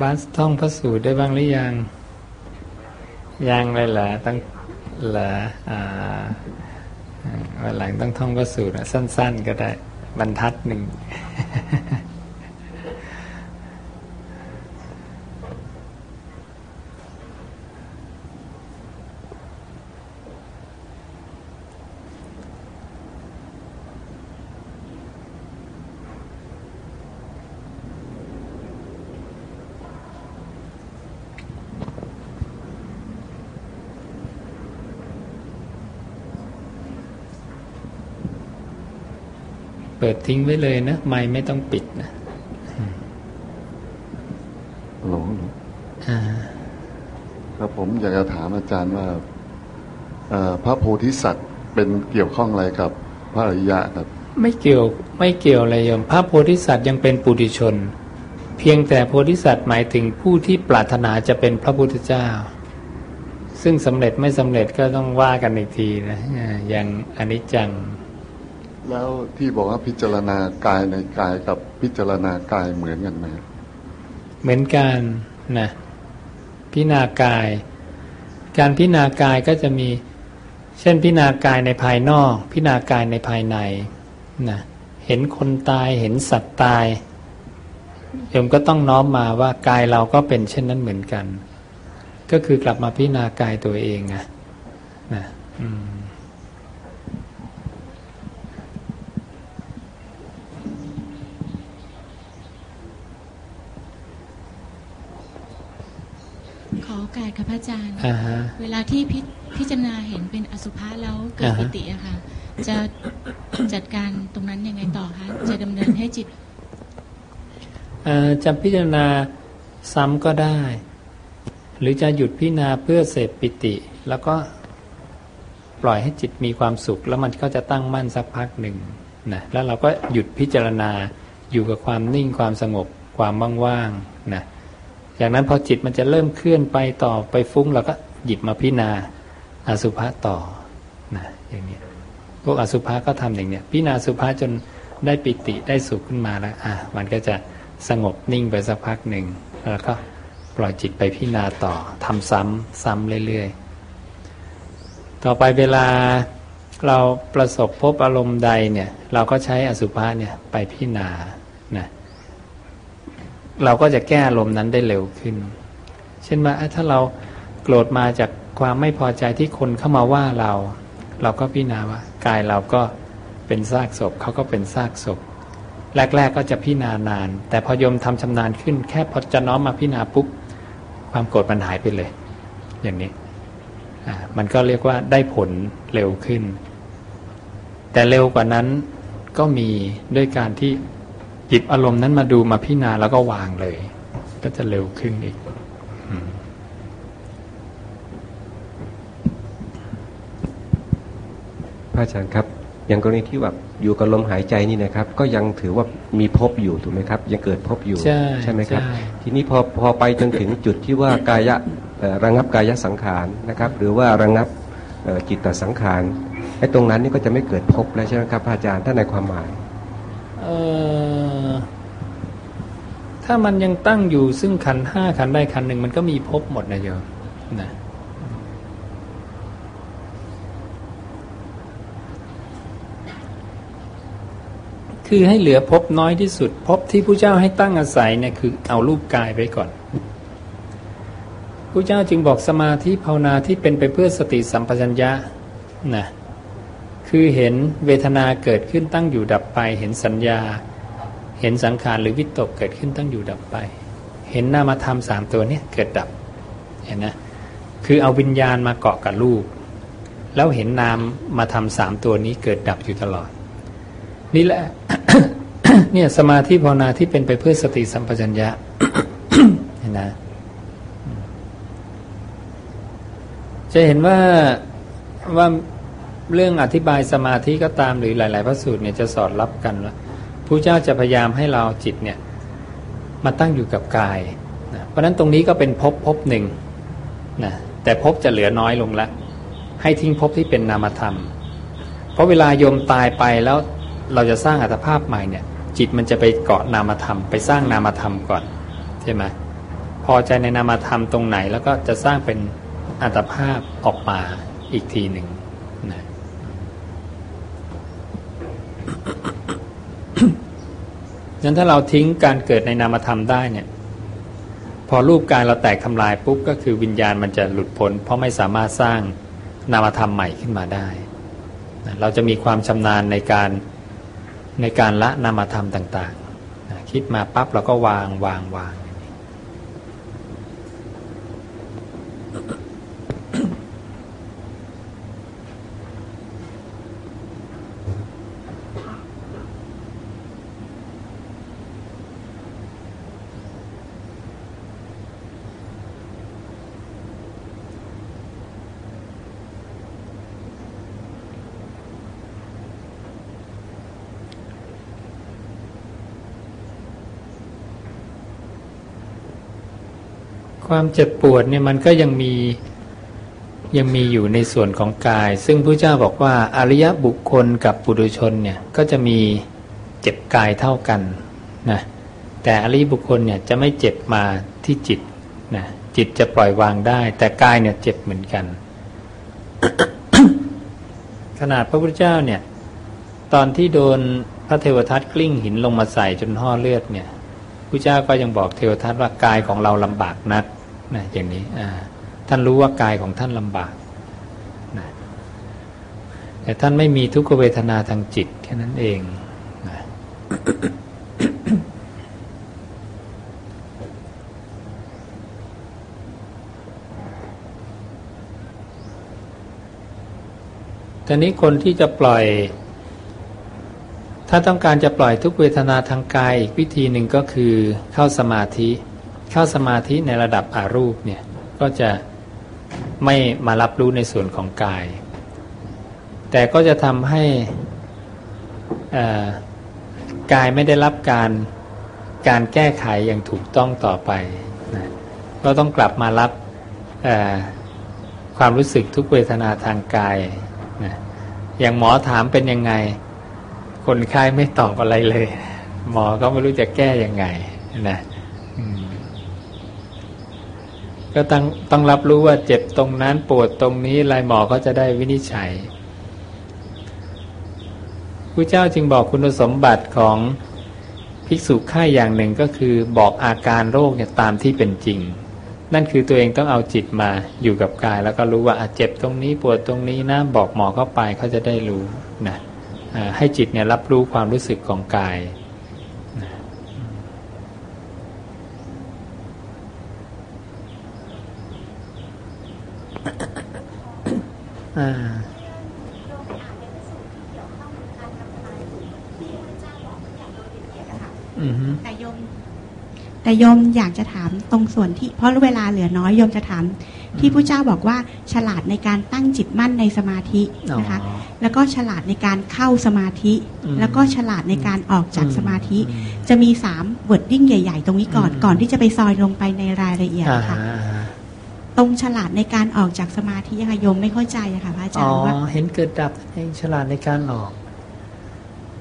บาสท่องพระสูตรได้บ้างหรือยัง ยังเลยเหรอต้องเหรออ่าวันหลังต้องท่องพระสูตรสั้น ๆ ก็ได้ บรรทัดหนึ่ง ทิ้งไว้เลยนะ ไม่ไม่ต้องปิดนะหลงอ่าครับผมอยากจะถามอาจารย์ว่าเอ่อพระโพธิสัตว์เป็นเกี่ยวข้องอะไรกับ พระอริยะครับ ไม่เกี่ยวไม่เกี่ยวอะไรโยมพระโพธิสัตว์ยังเป็นปุถุชน เพียงแต่โพธิสัตว์หมายถึงผู้ที่ปรารถนาจะเป็นพระพุทธเจ้า ซึ่งสำเร็จไม่สำเร็จก็ต้องว่ากันอีกทีนะอ่าอย่างอนิจจัง แล้วที่บอกว่าพิจารณากายในกายกับพิจารณากายเหมือนกันไหมเหมือนกันนะพิจารณากาย การพิจารณากายก็จะมี เช่นพิจารณากายในภายนอก พิจารณากายในภายในนะเห็นคนตายเห็นสัตว์ตายโยมก็ต้องน้อมมาว่ากายเราก็เป็นเช่นนั้นเหมือนกัน ก็คือกลับมาพิจารณากายตัวเองนะนะอืม ขอโอกาส ค่ะพระอาจารย์ อ่าฮะ เวลาที่พิพิจารณาเห็นเป็นอสุภะแล้วเกิดอ่าฮะ ปิติอะค่ะ จะจัดการตรงนั้นยังไงต่อคะจะดำเนินให้จิตเอ่อจะพิจารณาซ้ำก็ได้ หรือจะหยุดพิจารณาเพื่อเสพปิติ แล้วก็ปล่อยให้จิตมีความสุข แล้วมันก็จะตั้งมั่นสักพักหนึ่งนะแล้วเราก็หยุดพิจารณาอยู่กับความนิ่งความสงบความว่างๆนะ อย่างนั้นพอจิตมันจะเริ่มเคลื่อนไปต่อไปฟุ้งเราก็หยิบมาพิจารณาอสุภะต่อนะอย่างนี้พวกอสุภะก็ทำอย่างเนี้ยพิจารณาอสุภะจนได้ปิติได้สุขขึ้นมาแล้วอะมันก็จะสงบนิ่งไปสักพักหนึ่งแล้วก็ปล่อยจิตไปพิจารณาต่อทำซ้ำซ้ำเรื่อยๆ ต่อไปเวลาเราประสบพบอารมณ์ใดเนี่ยเราก็ใช้อสุภะเนี่ยไปพิจารณานะ เราก็จะแก้อารมณ์นั้นได้เร็วขึ้น เช่นว่าถ้าเราโกรธมาจากความไม่พอใจที่คนเข้ามาว่าเรา เราก็พิจารณาว่ากายเราก็เป็นซากศพเขาก็เป็นซากศพ แรก ๆ ก็จะพิจารณานาน แต่พอยมทำชำนาญขึ้น แค่พอจะน้อมมาพิจารณาปุ๊บความโกรธมันหายไปเลย อย่างนี้มันก็เรียกว่าได้ผลเร็วขึ้น แต่เร็วกว่านั้นก็มีด้วยการที่ หยิบอารมณ์นั้นมาดูมาพิจารณาแล้วก็วางเลย ก็จะเร็วขึ้นอีกอืมพระอาจารย์ครับอย่างกรณีที่แบบอยู่กับลมหายใจนี่นะครับ ก็ยังถือว่ามีภพอยู่ถูกไหมครับ ยังเกิดภพอยู่ใช่ไหมครับใช่ทีนี้พอพอไปจนถึงจุดที่ว่ากายะเอ่อระงับกายสังขารนะครับ หรือว่าระงับเอ่อจิตตสังขารไอ้ตรงนั้นนี่ก็จะไม่เกิดภพแล้วใช่ไหมครับพระอาจารย์ถ้าในความหมาย ออถ้ามันยังตั้งอยู่ซึ่งขันห้าขันใดขันหนึ่งมันก็มีพบหมดนะโยมนะคือให้เหลือพบน้อยที่สุด พบที่ผู้เจ้าให้ตั้งอาศัยเนี่ยคือเอารูปกายไปก่อนผู้เจ้าจึงบอกสมาธิภาวนาที่เป็นไปเพื่อสติสัมปชัญญะนะ คือเห็นเวทนาเกิดขึ้นตั้งอยู่ดับไป เห็นสัญญา เห็นสังขารหรือวิตกเกิดขึ้นตั้งอยู่ดับไป เห็นนามธรรมสามตัวนี้เกิดดับเห็นนะคือเอาวิญญาณมาเกาะกับรูปแล้วเห็นนามมาทำสามตัวนี้เกิดดับอยู่ตลอด นี่แหละเนี่ยสมาธิภาวนาที่เป็นไปเพื่อสติสัมปชัญญะเห็นนะจะเห็นว่าว่า เรื่องอธิบายสมาธิก็ตามหรือหลาย ๆ พระสูตรเนี่ยจะสอดรับกันว่าผู้เจ้าจะพยายามให้เราจิตเนี่ยมาตั้งอยู่กับกายนะเพราะฉะนั้นตรงนี้ก็เป็นภพภพหนึ่งนะแต่ภพจะเหลือน้อยลงแล้วให้ทิ้งภพที่เป็นนามธรรม เพราะเวลาโยมตายไปแล้วเราจะสร้างอัตภาพใหม่เนี่ย จิตมันจะไปเกาะนามธรรม ไปสร้างนามธรรมก่อนใช่ไหมพอใจในนามธรรมตรงไหนแล้วก็จะสร้างเป็นอัตภาพออกมาอีกทีหนึ่งนะ งั้นถ้าเราทิ้งการเกิดในนามธรรมได้เนี่ยพอรูปกายเราแตกทำลายปุ๊บก็คือวิญญาณมันจะหลุดพ้น เพราะไม่สามารถสร้างนามธรรมใหม่ขึ้นมาได้ เราจะมีความชำนาญในการในการละนามธรรมต่างๆ คิดมาปั๊บเราก็วางวางวาง ความเจ็บปวดเนี่ยมันก็ยังมียังมีอยู่ในส่วนของกาย ซึ่งพระเจ้าบอกว่าอริยบุคคลกับปุถุชนเนี่ยก็จะมีเจ็บกายเท่ากันนะแต่อริยบุคคลเนี่ยจะไม่เจ็บมาที่จิตนะจิตจะปล่อยวางได้ แต่กายเนี่ยเจ็บเหมือนกัน ขนาดพระพุทธเจ้าเนี่ยตอนที่โดนพระเทวทัตกลิ้งหินลงมาใส่จนห่อเลือดเนี่ยพระเจ้าก็ยังบอกเทวทัตว่ากายของเราลำบากนัก นะอย่างนี้ท่านรู้ว่ากายของท่านลำบากนะแต่ท่านไม่มีทุกขเวทนาทางจิตแค่นั้นเองนะตอนนี้คนที่จะปล่อย ถ้าต้องการจะปล่อยทุกเวทนาทางกายอีกวิธีหนึ่งก็คือเข้าสมาธิ เข้าสมาธิในระดับอารูปเนี่ยก็จะไม่มารับรู้ในส่วนของกาย แต่ก็จะทำให้กายไม่ได้รับการการแก้ไขอย่างถูกต้องต่อไปนะก็ต้องกลับมารับความรู้สึกทุกเวทนาทางกายนะอย่างหมอถามเป็นยังไง คนไข้ไม่ตอบอะไรเลย หมอก็ไม่รู้จะแก้ยังไงนะ ก็ต้องต้องรับรู้ว่าเจ็บตรงนั้นปวดตรงนี้ลายหมอก็จะได้วินิจฉัยพระเจ้าจึงบอกคุณสมบัติของภิกษุข่ายอย่างหนึ่งก็คือบอกอาการโรคเนี่ยตามที่เป็นจริง นั่นคือตัวเองต้องเอาจิตมาอยู่กับกาย แล้วก็รู้ว่าเจ็บตรงนี้ปวดตรงนี้นะบอกหมอเข้าไปเขาจะได้รู้นะให้จิตเนี่ยรับรู้ความรู้สึกของกาย แต่โยมแต่โยมอยากจะถามตรงส่วนที่ เพราะเวลาเหลือน้อยโยมจะถาม ที่พุทธเจ้าบอกว่าฉลาดในการตั้งจิตมั่นในสมาธินะคะ แล้วก็ฉลาดในการเข้าสมาธิ แล้วก็ฉลาดในการออกจากสมาธิ จะมีสาม wording ใหญ่ ๆ ตรงนี้ก่อนก่อนที่จะไปซอยลงไปในรายละเอียดค่ะ ตรงฉลาดในการออกจากสมาธิค่ะโยมไม่เข้าใจอะค่ะพระอาจารย์ว่าเห็นเกิดดับเองฉลาดในการออก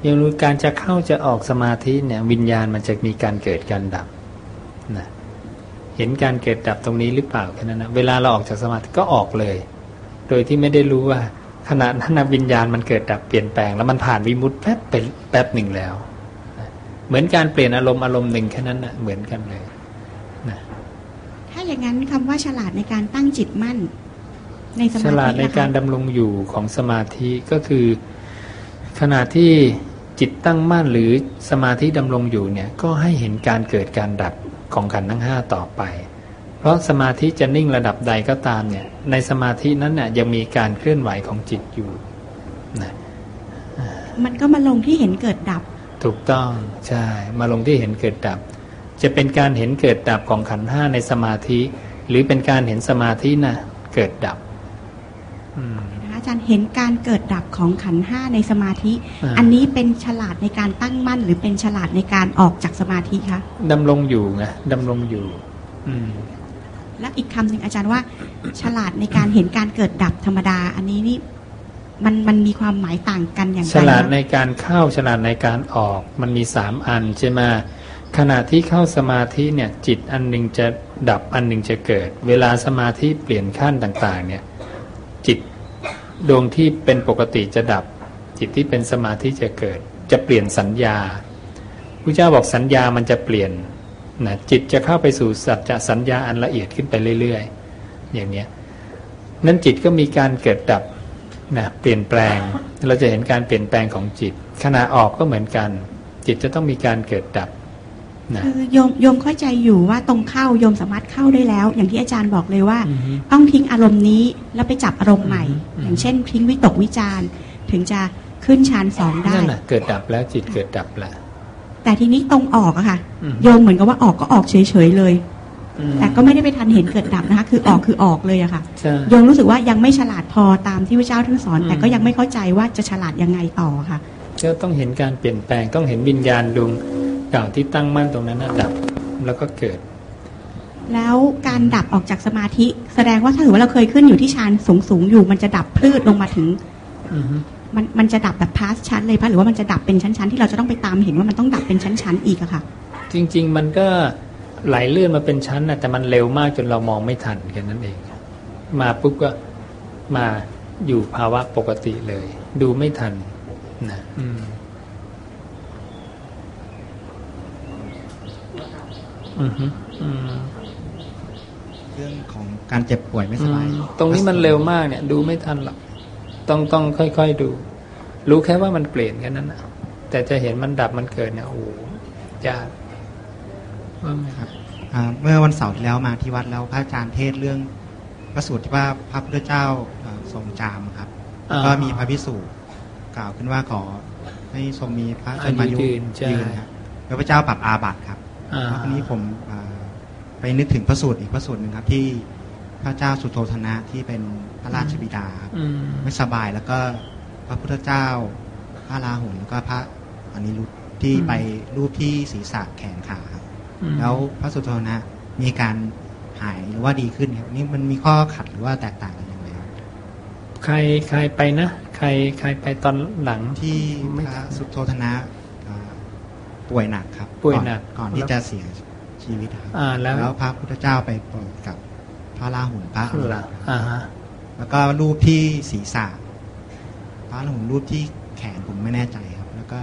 ยังรู้การจะเข้าจะออกสมาธิเนี่ย วิญญาณมันจะมีการเกิดการดับนะเห็นการเกิดดับตรงนี้หรือเปล่าแค่นั้นนะเวลาเราออกจากสมาธิก็ออกเลย โดยที่ไม่ได้รู้ว่าขณะนั้นวิญญาณมันเกิดดับเปลี่ยนแปลง แล้วมันผ่านวิมุตต์แป๊บไปแป๊บหนึ่งแล้ว เหมือนการเปลี่ยนอารมณ์อารมณ์หนึ่งแค่นั้นนะเหมือนกันเลยนะถ้า อย่างนั้นคำว่าฉลาดในการตั้งจิตมั่น ในสฉมาธิลาดในนะคะการดำรงอยู่ของสมาธิก็คือ ขณะที่จิตตั้งมั่นหรือสมาธิดำรงอยู่เนี่ยก็ให้เห็นการเกิดการดับของขันธ์ทั้งห้าต่อไป เพราะสมาธิจะนิ่งระดับใดก็ตามเนี่ยในสมาธินั้นน่ยยังมีการเคลื่อนไหวของจิตอยู่นะมันก็มาลงที่เห็นเกิดดับ ถูกต้องใช่มาลงที่เห็นเกิดดับ จะเป็นการเห็นเกิดดับของขันธ์ห้าในสมาธิ หรือเป็นการเห็นสมาธิน่ะเกิดดับอืมนะคะอาจารย์เห็นการเกิดดับของขันธ์ห้าในสมาธิอ่าอันนี้เป็นฉลาดในการตั้งมั่น หรือเป็นฉลาดในการออกจากสมาธิคะดำรงอยู่ไงดำรงอยู่อืมและอีกคำหนึ่งอาจารย์ว่า ฉลาดในการเห็นการเกิดดับธรรมดา อันนี้นี่มันมันมีความหมายต่างกันอย่างไรฉลาดคะในการเข้าฉลาดในการออก มันมีสามอันใช่ไหม ขณะที่เข้าสมาธิเนี่ยจิตอันหนึ่งจะดับอันหนึ่งจะเกิด เวลาสมาธิเปลี่ยนขั้นต่างๆเนี่ยจิตดวงที่เป็นปกติจะดับ จิตที่เป็นสมาธิจะเกิด จะเปลี่ยนสัญญาพระเจ้าบอกสัญญามันจะเปลี่ยนนะจิตจะเข้าไปสู่สัจจะสัญญาอันละเอียดขึ้นไปเรื่อยๆ อย่างเนี้ยนั้นจิตก็มีการเกิดดับนะเปลี่ยนแปลง เราจะเห็นการเปลี่ยนแปลงของจิตขณะออกก็เหมือนกัน จิตจะต้องมีการเกิดดับ คือโยมโยมเข้าใจอยู่ว่าตรงเข้าโยมสามารถเข้าได้แล้ว อย่างที่อาจารย์บอกเลยว่าอือฮึต้องทิ้งอารมณ์นี้แล้วไปจับอารมณ์ใหม่อืมอย่างเช่นทิ้งวิตกวิจารณ์ถึงจะขึ้นฌานสองได้นั่นน่ะเกิดดับแล้วจิตเกิดดับแล้วแต่ทีนี้ตรงออกอะค่ะอืมโยมเหมือนกับว่าออกก็ออกเฉยๆเลยอืมแต่ก็ไม่ได้ไปทันเห็นเกิดดับนะคะ คือออกคือออกเลยอะค่ะใช่โยมรู้สึกว่ายังไม่ฉลาดพอตามที่พระเจ้าท่านสอนอืมแต่ก็ยังไม่เข้าใจว่าจะฉลาดยังไงต่อค่ะก็ต้องเห็นการเปลี่ยนแปลงต้องเห็นวิญญาณดวง เก่าที่ตั้งมั่นตรงนั้นน่ะดับแล้วก็เกิด แล้วการดับออกจากสมาธิ แสดงว่าถ้าถือว่าเราเคยขึ้นอยู่ที่ฌานสูงสูงๆอยู่ มันจะดับพลืดลงมาถึงอือฮึมันมันจะดับแบบพาสชั้นเลยปะหรือว่ามันจะดับเป็นชั้นๆที่เราจะต้องไปตามเห็นว่ามันต้องดับเป็นชั้นๆอีกอะค่ะ จริง ๆ มันก็ไหลเลื่อนมาเป็นชั้นนะแต่มันเร็วมากจนเรามองไม่ทันแค่นั้นเอง มาปุ๊บก็มาอยู่ภาวะปกติเลย ดูไม่ทันนะอืมอือฮึอืม เรื่องของการเจ็บป่วยไม่สบายอืมตรงนี้มันเร็วมากเนี่ย ดูไม่ทันหรอก ต้องต้องค่อยๆดู รู้แค่ว่ามันเปลี่ยนแค่นั้นนะแต่จะเห็นมันดับมันเกิดเนี่ยโอ้โหยากว่าไงครับอ่าเมื่อวันเสาร์ที่แล้วมาที่วัดแล้วพระอาจารย์เทศน์เรื่องพระสูตรที่ว่าพระพุทธเจ้าอ่าทรงจามครับอ่าก็มีพระพิสูจน์กล่าวขึ้นว่าขอให้ทรงมีพระชนมายุอายุยืนใช่ยืนครับแล้วพระเจ้าปรับอาบัติครับอ่า แล้วทีนี้ผมอ่าไปนึกถึงพระสูตรอีกพระสูตรหนึ่งครับ ที่พระเจ้าสุโธธนะที่เป็นพระราชบิดาครับอืมไม่สบายแล้วก็พระพุทธเจ้า พระราหุลแล้วก็พระอนิรุตที่อืมไปรูปที่ศีรษะแขนขาครับอืมแล้วพระสุโธนะมีการหายหรือว่าดีขึ้นครับนี่มันมีข้อขัดหรือว่าแตกต่างกันยังไงครับใครใครไปนะ ใครใครไปตอนหลังที่ไม่พระสุโธทนะอ่า ป่วยหนักครับป่วยหนักก่อนก่อนที่จะเสียชีวิตครับอ่าแล้วแล้วพระพุทธเจ้าไปโปรดกับพระราหุลพระอนุรุตหลังอ่าฮะแล้วก็รูปที่ศีรษะพระราหุลรูปที่แขนผมไม่แน่ใจครับ แล้วก็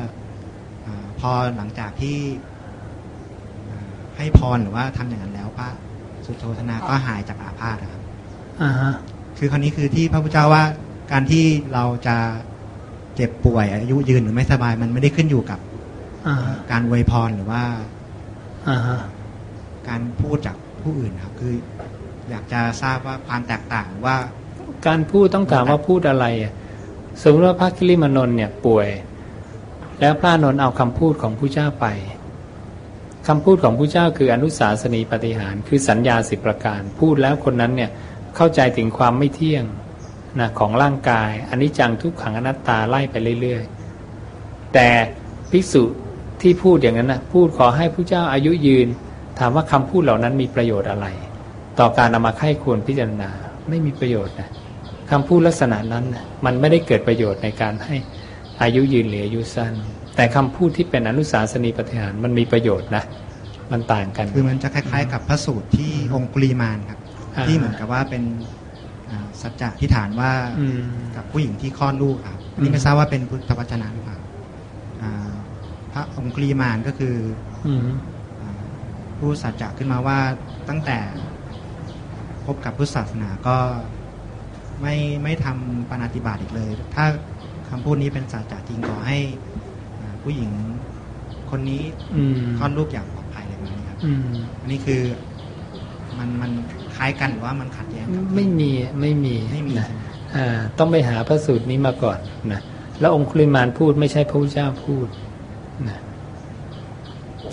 อาพอหลังจากที่อ่าให้พรหรือว่าทำอย่างนั้นแล้วพระสุโธทนาก็หายจากอาพาธนะครับอ่าฮะคือคราวนี้คือที่พระพุทธเจ้าว่าการที่เราจะเจ็บป่วยอายุยืนหรือไม่สบายมันไม่ได้ขึ้นอยู่กับอ่าฮะ การอวยพรหรือว่าอ่าฮะการพูดจากผู้อื่นครับ คือ อยากจะทราบว่าความแตกต่างว่า การพูดต้องถามว่าพูดอะไรอะสมมติว่าพระคิริมานนท์เนี่ยป่วย แล้วพระอานนท์เอาคำพูดของผู้เจ้าไปคำพูดของผู้เจ้าคืออนุสาสนีปฏิหารคือสัญญาสิบประการ พูดแล้วคนนั้นเนี่ยเข้าใจถึงความไม่เที่ยงนะของร่างกายอันนี้จังทุกขังอนัตตาไล่ไปเรื่อย ๆ แต่ภิกษุ ที่พูดอย่างนั้นนะพูดขอให้ผู้เจ้าอายุยืน ถามว่าคำพูดเหล่านั้นมีประโยชน์อะไร ต่อการนำมาไข้ควรพิจารณาไม่มีประโยชน์นะคำพูดลักษณะนั้นนะมันไม่ได้เกิดประโยชน์ในการให้อายุยืนหรืออายุสั้น แต่คำพูดที่เป็นอนุสาสนีปฏิหารมันมีประโยชน์นะมันต่างกัน คือมันจะคล้ายๆ กับพระสูตรที่องคุลีมานครับอ่าที่เหมือนกับว่าเป็นอ่าสัจจะที่ฐานว่าอืมกับผู้หญิงที่คลอดลูกครับอันนี่อืมไม่ทราบว่าเป็นพุทธวจนะหรือเปล่าอ่า พระองค์องคุลีมานก็คืออืมอ่าผู้สัจจะขึ้นมาว่าตั้งแต่พบกับพุทธศาสนาก็ไม่ไม่ทำปาณาติบาตอีกเลย ถ้าคำพูดนี้เป็นสัจจะจริงขอให้อ่าผู้หญิงคนนี้อืมคลอดลูกอย่างปลอดภัยอะไรแบบนี้ครับอืมอันนี้คือมันมันคล้ายกันหรือว่ามันขัดแย้งกับไม่มีไม่มีไม่มีนะใช่ไหมอ่าต้องไปหาพระสูตรนี้มาก่อนนะแล้วองคุลิมานพูดไม่ใช่พระพุทธเจ้าพูดนะ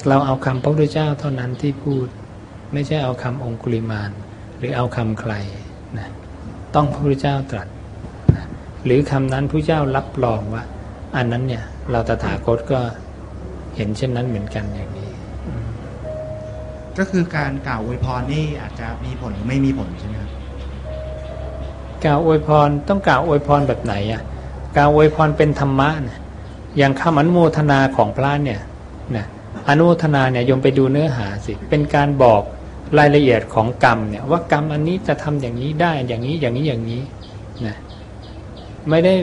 เราเอาคำพระพุทธเจ้าเท่านั้นที่พูด ไม่ใช่เอาคำองคุลิมาน หรือเอาคำใครนะต้องพระพุทธเจ้าตรัสนะหรือคำนั้นพระเจ้ารับรองว่า อันนั้นเนี่ย เราตถาคตก็เห็นเช่นนั้นเหมือนกันอย่างนี้ ก็คือการกล่าวอวยพรนี่อาจจะมีผลหรือไม่มีผลใช่ไหมครับกล่าวอวยพรต้องกล่าวอวยพรแบบไหนอะกล่าวอวยพรเป็นธรรมะนะ อย่างคำอนุโมทนาของพระเนี่ยนะอนุโมทนาเนี่ยยมไปดูเนื้อหาสิ เป็นการบอกรายละเอียดของกรรมเนี่ยว่ากรรมอันนี้จะทำอย่างนี้ได้อย่างนี้อย่างนี้อย่างนี้นะไม่ได้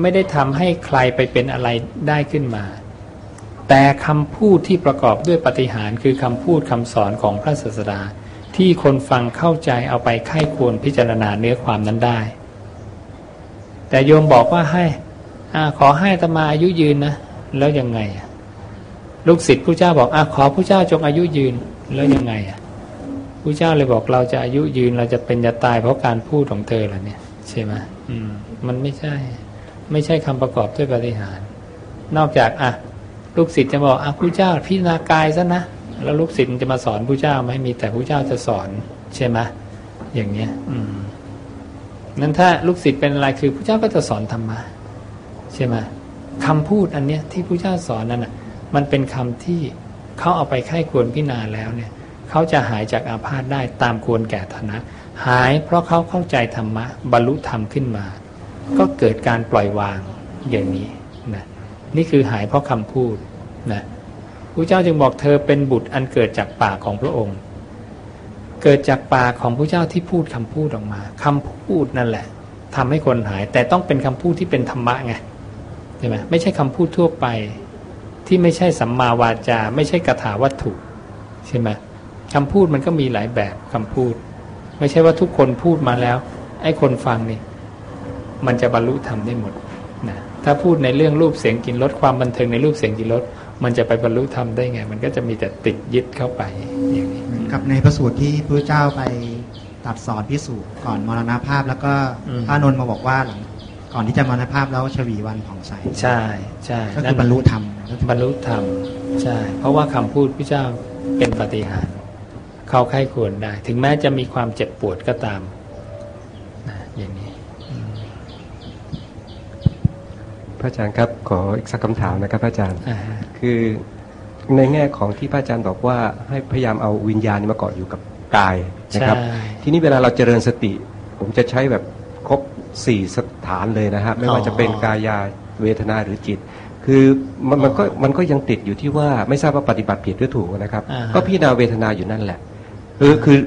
ไม่ได้ทำให้ใครไปเป็นอะไรได้ขึ้นมา แต่คำพูดที่ประกอบด้วยปฏิหารคือคำพูดคำสอนของพระศาสดาที่คนฟังเข้าใจเอาไปไข้ควรพิจารณาเนื้อความนั้นได้ แต่โยมบอกว่าให้ อาขอให้อาตมาอายุยืนนะ แล้วยังไงอะลูกศิษย์ผู้เจ้าบอกอาขอผู้เจ้าจงอายุยืนแล้วยังไงอะผู้เจ้าเลยบอกเราจะอายุยืนเราจะเป็นจะตายเพราะการพูดของเธอเหรอเนี่ยใช่ไหมอืมมันไม่ใช่ ไม่ใช่คำประกอบด้วยปฏิหาร นอกจากอะลูกศิษย์จะบอกอะผู้เจ้าพิจารณากายซะนะแล้วลูกศิษย์มันจะมาสอนผู้เจ้าไหมมีแต่ผู้เจ้าจะสอนใช่ไหมอย่างเนี้ย อืมนั้นถ้าลูกศิษย์เป็นอะไรคือพระเจ้าก็จะสอนธรรมะ ใช่ไหมคำพูดอันเนี้ยที่พระเจ้าสอนนั่นน่ะมันเป็นคำที่เขาเอาไปไข้ควรพิจารณาแล้วเนี่ยเขาจะหายจากอาพาธได้ตามควรแก่ฐานะ หายเพราะเขาเข้าใจธรรมะบรรลุธรรมขึ้นมา ก็เกิดการปล่อยวางอย่างนี้นะนี่คือหายเพราะคำพูดนะพระเจ้าจึงบอกเธอเป็นบุตรอันเกิดจากปากของพระองค์ เกิดจากปากของพระเจ้าที่พูดคำพูดออกมาคำพูดนั่นแหละทำให้คนหายแต่ต้องเป็นคำพูดที่เป็นธรรมะไง ใช่ไหมไม่ใช่คำพูดทั่วไปที่ไม่ใช่สัมมาวาจา ไม่ใช่กถาวัตถุใช่ไหมคำพูดมันก็มีหลายแบบคำพูด ไม่ใช่ว่าทุกคนพูดมาแล้ว ไอ้คนฟังนี่ มันจะบรรลุธรรมได้หมดนะถ้าพูดในเรื่องรูปเสียงกลินรสความบันเทิงในรูปเสียงกลินรสมันจะไปบรรลุธรรมได้ไง มันก็จะมีแต่ติดยึดเข้าไปอย่างนี้เหมือนกับในพระสูตรที่พระเจ้าไปตรัดสอนพิสูจน์ก่อนมรณภาพ แล้วก็อืมพระนนท์มาบอกว่าหลัง ก่อนที่จะมรณภาพแล้วชวีวันผ่องใสใช่ใช่ก็นั่คือนบรรลุธรรมบรรลุธรรมใช่เพราะว่าคำพูดพระเจ้าเป็นปฏิหารย์เข้าใครควรได้ ถึงแม้จะมีความเจ็บปวดก็ตามนะอย่างนี้พระอาจารย์ครับขออีกสักคำถามนะครับพระอาจารย์อ่าฮะคือในแง่ของที่พระอาจารย์บอกว่าให้พยายามเอาวิญญาณมาเกาะอยู่กับกายนะครับใช่ทีนี้เวลาเราเจริญสติ ผมจะใช้แบบครบ สี่สถานเลยนะฮะไม่ว่าจะเป็นกายาเวทนาหรือจิต คือมันมันก็มันก็ยังติดอยู่ที่ว่าไม่ทราบว่าปฏิบัติผิดหรือถูกนะครับอ่าฮะก็พิจารณาเวทนาอยู่นั่นแหละคือคือ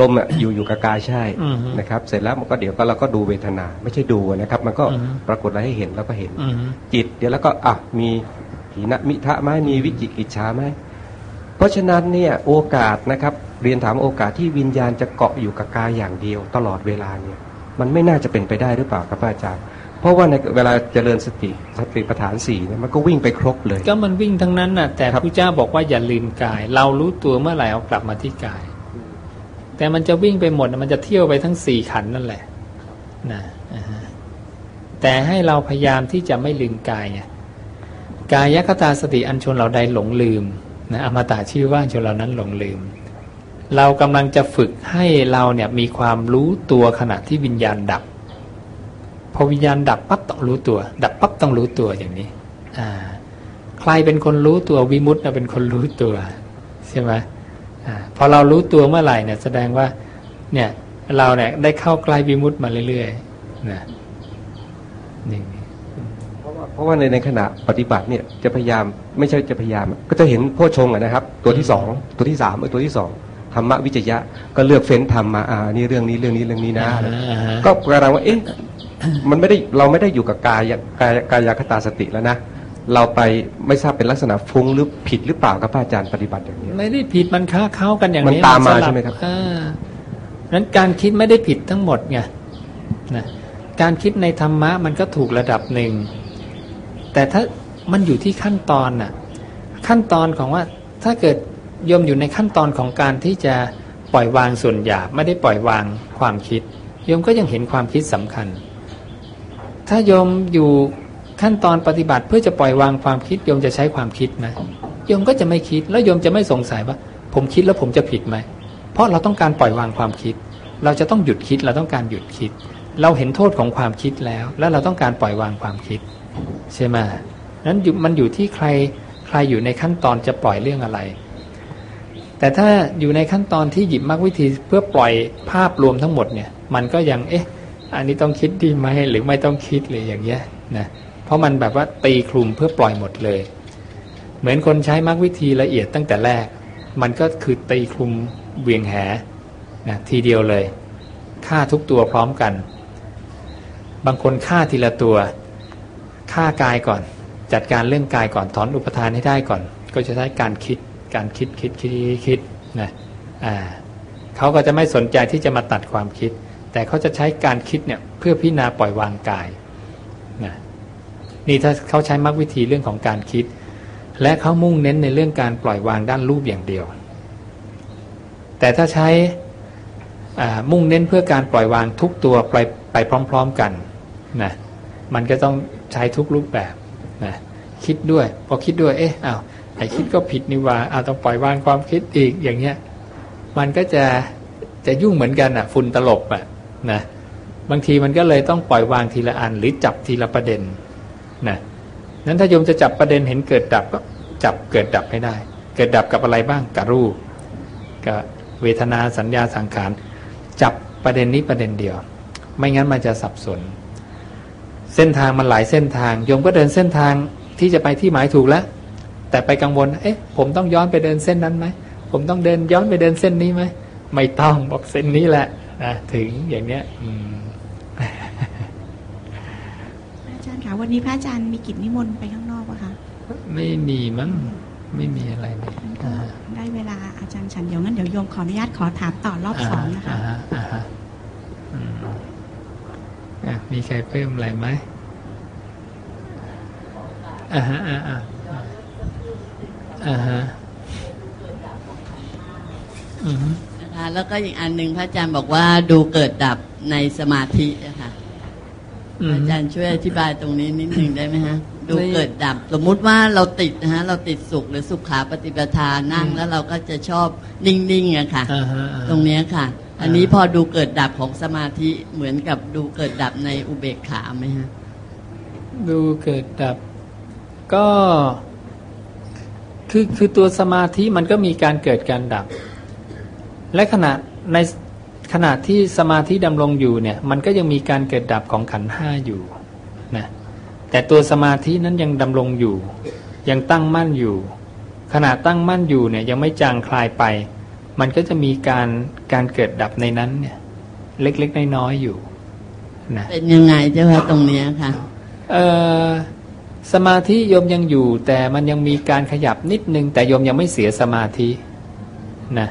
ลมอะอยู่อยู่กับกายใช่อือฮึนะครับ เสร็จแล้วมันก็เดี๋ยวก็เราก็ดูเวทนา ไม่ใช่ดูนะครับ มันก็อือฮึปรากฏอะไรให้เห็นแล้วก็เห็นอืมจิต เดี๋ยวแล้วก็อะมีถีนมิทะไหมมีวิจิกิจฉาไหมเพราะฉะนั้นเนี่ยโอกาสนะครับ เรียนถามโอกาสที่วิญญาณจะเกาะอยู่กับกายอย่างเดียว ตลอดเวลาเนี่ย มันไม่น่าจะเป็นไปได้หรือเปล่าครับอาจารย์ เพราะว่าในเวลาเจริญสติสติปัฏฐานสี่เนี่ยมันก็วิ่งไปครบเลย ก็มันวิ่งทั้งนั้นน่ะ แต่ครับพระเจ้าบอกว่าอย่าลืมกาย เรารู้ตัวเมื่อไหร่เอากลับมาที่กาย แต่มันจะวิ่งไปหมดน่ะมันจะเที่ยวไปทั้งสี่ขันธ์นั่นแหละนะอ่าฮะแต่ให้เราพยายามที่จะไม่ลืมกายไงกายคตาสติอันชนเราใดหลงลืมนะอมตะชื่อว่าชนเรานั้นหลงลืม เรากำลังจะฝึกให้เราเนี่ยมีความรู้ตัวขณะที่วิญญาณดับ พอวิญญาณดับปั๊บต้องรู้ตัว ดับปั๊บต้องรู้ตัวอย่างนี้อ่าใครเป็นคนรู้ตัววิมุตต์น่ะเป็นคนรู้ตัวใช่ไหมอพอเรารู้ตัวเมื่อไหร่เนี่ยแสดงว่าเนี่ยเราเนี่ยได้เข้าใกล้วิมุตต์มาเรื่อยๆนะนี่เพราะว่าเพราะว่าในในขณะปฏิบัติเนี่ยจะพยายามไม่ใช่จะพยายาม ก็จะเห็นโพชงอะนะครับ ตัวที่สองตัวที่สามเออตัวที่สอง ธรรมวิจยะ ก็เลือกเฟ้นธรรมมาอ่านี่เรื่องนี้เรื่องนี้เรื่องนี้นะอ่าอ่าฮะก็กำลังว่าเอ๊ะมันไม่ได้เราไม่ได้อยู่กับกายกายกายคตาสติแล้วนะเราไปไม่ทราบเป็นลักษณะฟุ้งหรือผิดหรือเปล่าครับพระอาจารย์ปฏิบัติอย่างนี้ ไม่ได้ผิดมันค้าเข้ากันอย่างนี้มันตามมาสลัใช่ไหมครับอ่านั้นการคิดไม่ได้ผิดทั้งหมดไงนะการคิดในธรรมะมันก็ถูกระดับหนึ่ง แต่ถ้ามันอยู่ที่ขั้นตอนน่ะ ขั้นตอนของว่าถ้าเกิด โยมอยู่ในขั้นตอนของการที่จะปล่อยวางส่วนหยาบไม่ได้ปล่อยวางความคิดโยมก็ยังเห็นความคิดสำคัญ ถ้าโยมอยู่ขั้นตอนปฏิบัติเพื่อจะปล่อยวางความคิดโยมจะใช้ความคิดไหมโยมก็จะไม่คิดแล้วโยมจะไม่สงสัยว่า ผมคิดแล้วผมจะผิดไหมเพราะเราต้องการปล่อยวางความคิด เราจะต้องหยุดคิดเราต้องการหยุดคิด เราเห็นโทษของความคิดแล้ว แล้วเราต้องการปล่อยวางความคิด ใช่ไหมนั้นมันอยู่ที่ใครใครอยู่ในขั้นตอนจะปล่อยเรื่องอะไร แต่ถ้าอยู่ในขั้นตอนที่หยิบมรรควิธีเพื่อปล่อยภาพรวมทั้งหมดเนี่ย มันก็ยังเอ๊ะ อันนี้ต้องคิดดีไหมหรือไม่ต้องคิดเลยอย่างเงี้ยนะเพราะมันแบบว่าตีคลุมเพื่อปล่อยหมดเลย เหมือนคนใช้มรรควิธีละเอียดตั้งแต่แรก มันก็คือตีคลุมเวียงแหนะทีเดียวเลยฆ่าทุกตัวพร้อมกัน บางคนฆ่าทีละตัวฆ่ากายก่อน จัดการเรื่องกายก่อนถอนอุปทานให้ได้ก่อน ก็จะใช้การคิด การคิดคิดคิดคิดนะอ่าเขาก็จะไม่สนใจที่จะมาตัดความคิด แต่เขาจะใช้การคิดเนี่ยเพื่อพิจารณาปล่อยวางกายนะนี่ถ้าเขาใช้มรรควิธีเรื่องของการคิด และเขามุ่งเน้นในเรื่องการปล่อยวางด้านรูปอย่างเดียว แต่ถ้าใช้มุ่งเน้นเพื่อการปล่อยวางทุกตัวไปไปพร้อม ๆกันนะมันก็ต้องใช้ทุกรูปแบบนะคิดด้วย พอคิดด้วยเอ๊ะอ้าว ไอ้คิดก็ผิดนี่ว่าอาต้องปล่อยวางความคิดอีกอย่างเงี้ย มันก็จะจะยุ่งเหมือนกันอะ ฝุ่นตลบอะนะบางทีมันก็เลยต้องปล่อยวางทีละอัน หรือจับทีละประเด็นนะนั้นถ้าโยมจะจับประเด็นเห็นเกิดดับก็จับเกิดดับให้ได้ เกิดดับกับอะไรบ้างกับรูปกับเวทนาสัญญาสังขาร จับประเด็นนี้ประเด็นเดียว ไม่งั้นมันจะสับสน เส้นทางมันหลายเส้นทางโยมก็เดินเส้นทางที่จะไปที่หมายถูกแล้ว แต่ไปกังวล เอ๊ะ ผมต้องย้อนไปเดินเส้นนั้นไหม ผมต้องเดินย้อนไปเดินเส้นนี้ไหม ไม่ต้องบอกเส้นนี้แหละนะถึงอย่างเนี้ยอืมอาจารย์คะวันนี้พระอาจารย์มีกิจนิมนต์ไปข้างนอกปะคะ ไม่มีมั้ง ไม่มีอะไรเลยก็ได้เวลาอาจารย์ฉันเดี๋ยวงั้นเดี๋ยวโยมขออนุญาตขอถามต่อรอบสองนะคะาฮอ่าฮะอืมอะมีใครเพิ่มอะไรไหมอ่าฮะอ่าฮะ อ่าฮะอืมนะคะแล้วก็อีกอันหนึ่งพระอาจารย์บอกว่าดูเกิดดับในสมาธินะคะอืมอาจารย์ช่วยอธิบายตรงนี้นิดหนึ่งได้ไหมฮะ ดูไม่เกิดดับ สมมุติว่าเราติดนะฮะ เราติดสุขหรือสุขขาปฏิปทานั่งอืมแล้วเราก็จะชอบนิ่งๆอะค่ะอ่าฮะอ่าฮะตรงเนี้ยค่ะ อันนี้พอดูเกิดดับของสมาธิเหมือนกับดูเกิดดับในอุเบกขาไหมฮะ ดูเกิดดับก็ คือคือตัวสมาธิมันก็มีการเกิดการดับ และขณะในขณะที่สมาธิดำรงอยู่เนี่ย มันก็ยังมีการเกิดดับของขันธ์ห้าอยู่นะแต่ตัวสมาธินั้นยังดำรงอยู่ ยังตั้งมั่นอยู่ ขณะตั้งมั่นอยู่เนี่ยยังไม่จางคลายไป มันก็จะมีการการเกิดดับในนั้นเนี่ยเล็กๆน้อยๆอยู่นะเป็นยังไงเจ้าคะตรงเนี้ยค่ะเอ่อ สมาธิโยมยังอยู่ แต่มันยังมีการขยับนิดนึง แต่โยมยังไม่เสียสมาธินะ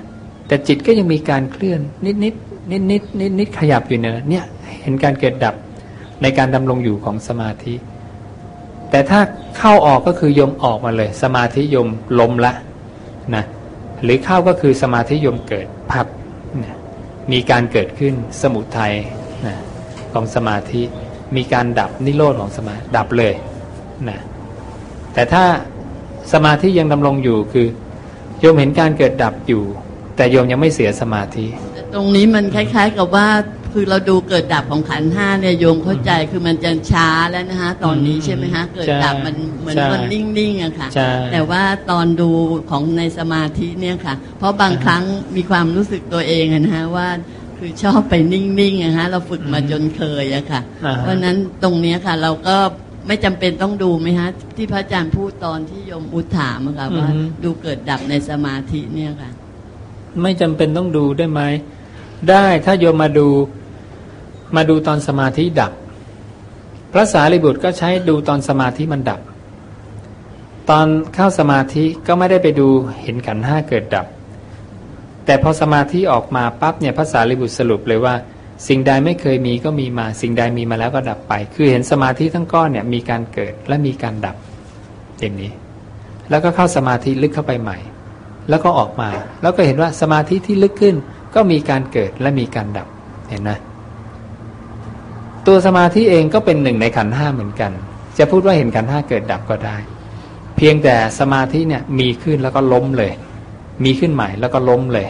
แต่จิตก็ยังมีการเคลื่อนนิดนิดนิดนิดนิดนิดขยับอยู่เนี่ยเนี่ยเห็นการเกิดดับในการดำรงอยู่ของสมาธิ แต่ถ้าเข้าออกก็คือโยมออกมาเลย สมาธิโยมล้มละนะหรือเข้าก็คือสมาธิโยมเกิดพับนะมีการเกิดขึ้นสมุทัยนะของสมาธิ มีการดับนิโรธของสมาดับเลย นะแต่ถ้าสมาธิยังดำรงอยู่คือโยมเห็นการเกิดดับอยู่ แต่โยมยังไม่เสียสมาธิแต่ตรงนี้มันคล้าย ๆ กับว่าคือเราดูเกิดดับของขันธ์ห้าเนี่ยโยมเข้าใจคือมันจะช้าแล้วนะฮะตอนนี้อืมใช่ไหมฮะเกิดดับมันเหมือนใช่มันนิ่งๆอะค่ะใช่แต่ว่าตอนดูของในสมาธิเนี่ยค่ะ เพราะบางอ่าฮะครั้งมีความรู้สึกตัวเองอะนะฮะว่าคือชอบไปนิ่งๆอะฮะเราฝึกมาอืมจนเคยอะค่ะอ่าฮะเพราะฉะนั้นตรงเนี้ยค่ะเราก็ ไม่จำเป็นต้องดูไหมฮะ ที่พระอาจารย์พูดตอนที่โยมอุทถามอะค่ะว่าดูเกิดดับในสมาธิเนี่ยค่ะ ไม่จำเป็นต้องดูได้ไหม ได้ถ้าโยมมาดูมาดูตอนสมาธิดับ พระสารีบุตรก็ใช้ดูตอนสมาธิมันดับ ตอนเข้าสมาธิก็ไม่ได้ไปดูเห็นขันธ์ห้าเกิดดับ แต่พอสมาธิออกมาปั๊บเนี่ยภาษาลิบุตรสรุปเลยว่า สิ่งใดไม่เคยมีก็มีมา สิ่งใดมีมาแล้วก็ดับไป คือเห็นสมาธิทั้งก้อนเนี่ยมีการเกิดและมีการดับอย่างนี้ แล้วก็เข้าสมาธิลึกเข้าไปใหม่ แล้วก็ออกมา แล้วก็เห็นว่าสมาธิที่ลึกขึ้น ก็มีการเกิดและมีการดับเห็นไหมตัวสมาธิเองก็เป็นหนึ่งในขันห้าเหมือนกัน จะพูดว่าเห็นขันห้าเกิดดับก็ได้ เพียงแต่สมาธิเนี่ยมีขึ้นแล้วก็ล้มเลย มีขึ้นใหม่แล้วก็ล้มเลย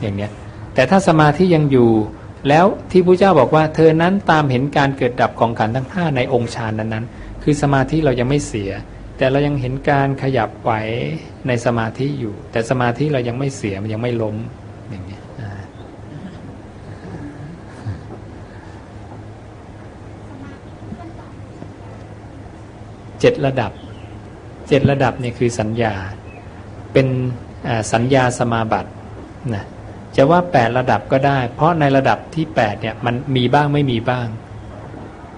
อย่างเนี้ยแต่ถ้าสมาธิยังอยู่ แล้วที่พระเจ้าบอกว่า เธอนั้นตามเห็นการเกิดดับของขันธ์ทั้งห้าในองค์ฌานนั้นๆ คือสมาธิเรายังไม่เสีย แต่เรายังเห็นการขยับไหวในสมาธิอยู่ แต่สมาธิเรายังไม่เสียมันยังไม่ล้มอย่างเนี้ยเจ็ดระดับเจ็ดระดับเนี่ยคือสัญญาเป็นสัญญาสมาบัตินะ จะว่าแปดระดับก็ได้ เพราะในระดับที่แปดเนี่ย มันมีบ้างไม่มีบ้าง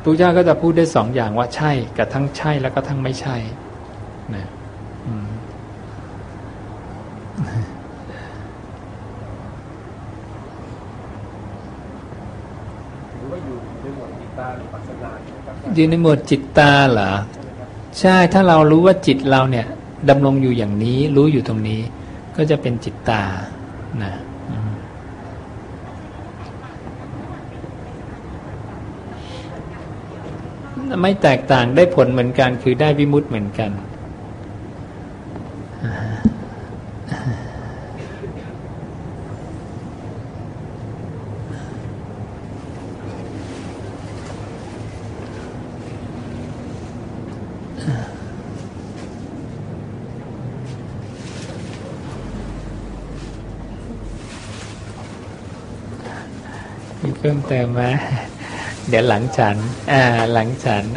พระเจ้าก็จะพูดได้สองอย่างว่าใช่กับทั้งใช่แล้วก็ทั้งไม่ใช่นะอืมอยู่ในหมวดจิตตาเหรอใช่ถ้าเรารู้ว่าจิตเราเนี่ยดำรงอยู่อย่างนี้รู้อยู่ตรงนี้ ก็จะเป็นจิตตานะอืม ไม่แตกต่างได้ผลเหมือนกัน คือได้วิมุตต์เหมือนกัน มีเพิ่มเติมไหม เดี๋ยวหลังฉัน อ่า หลังฉัน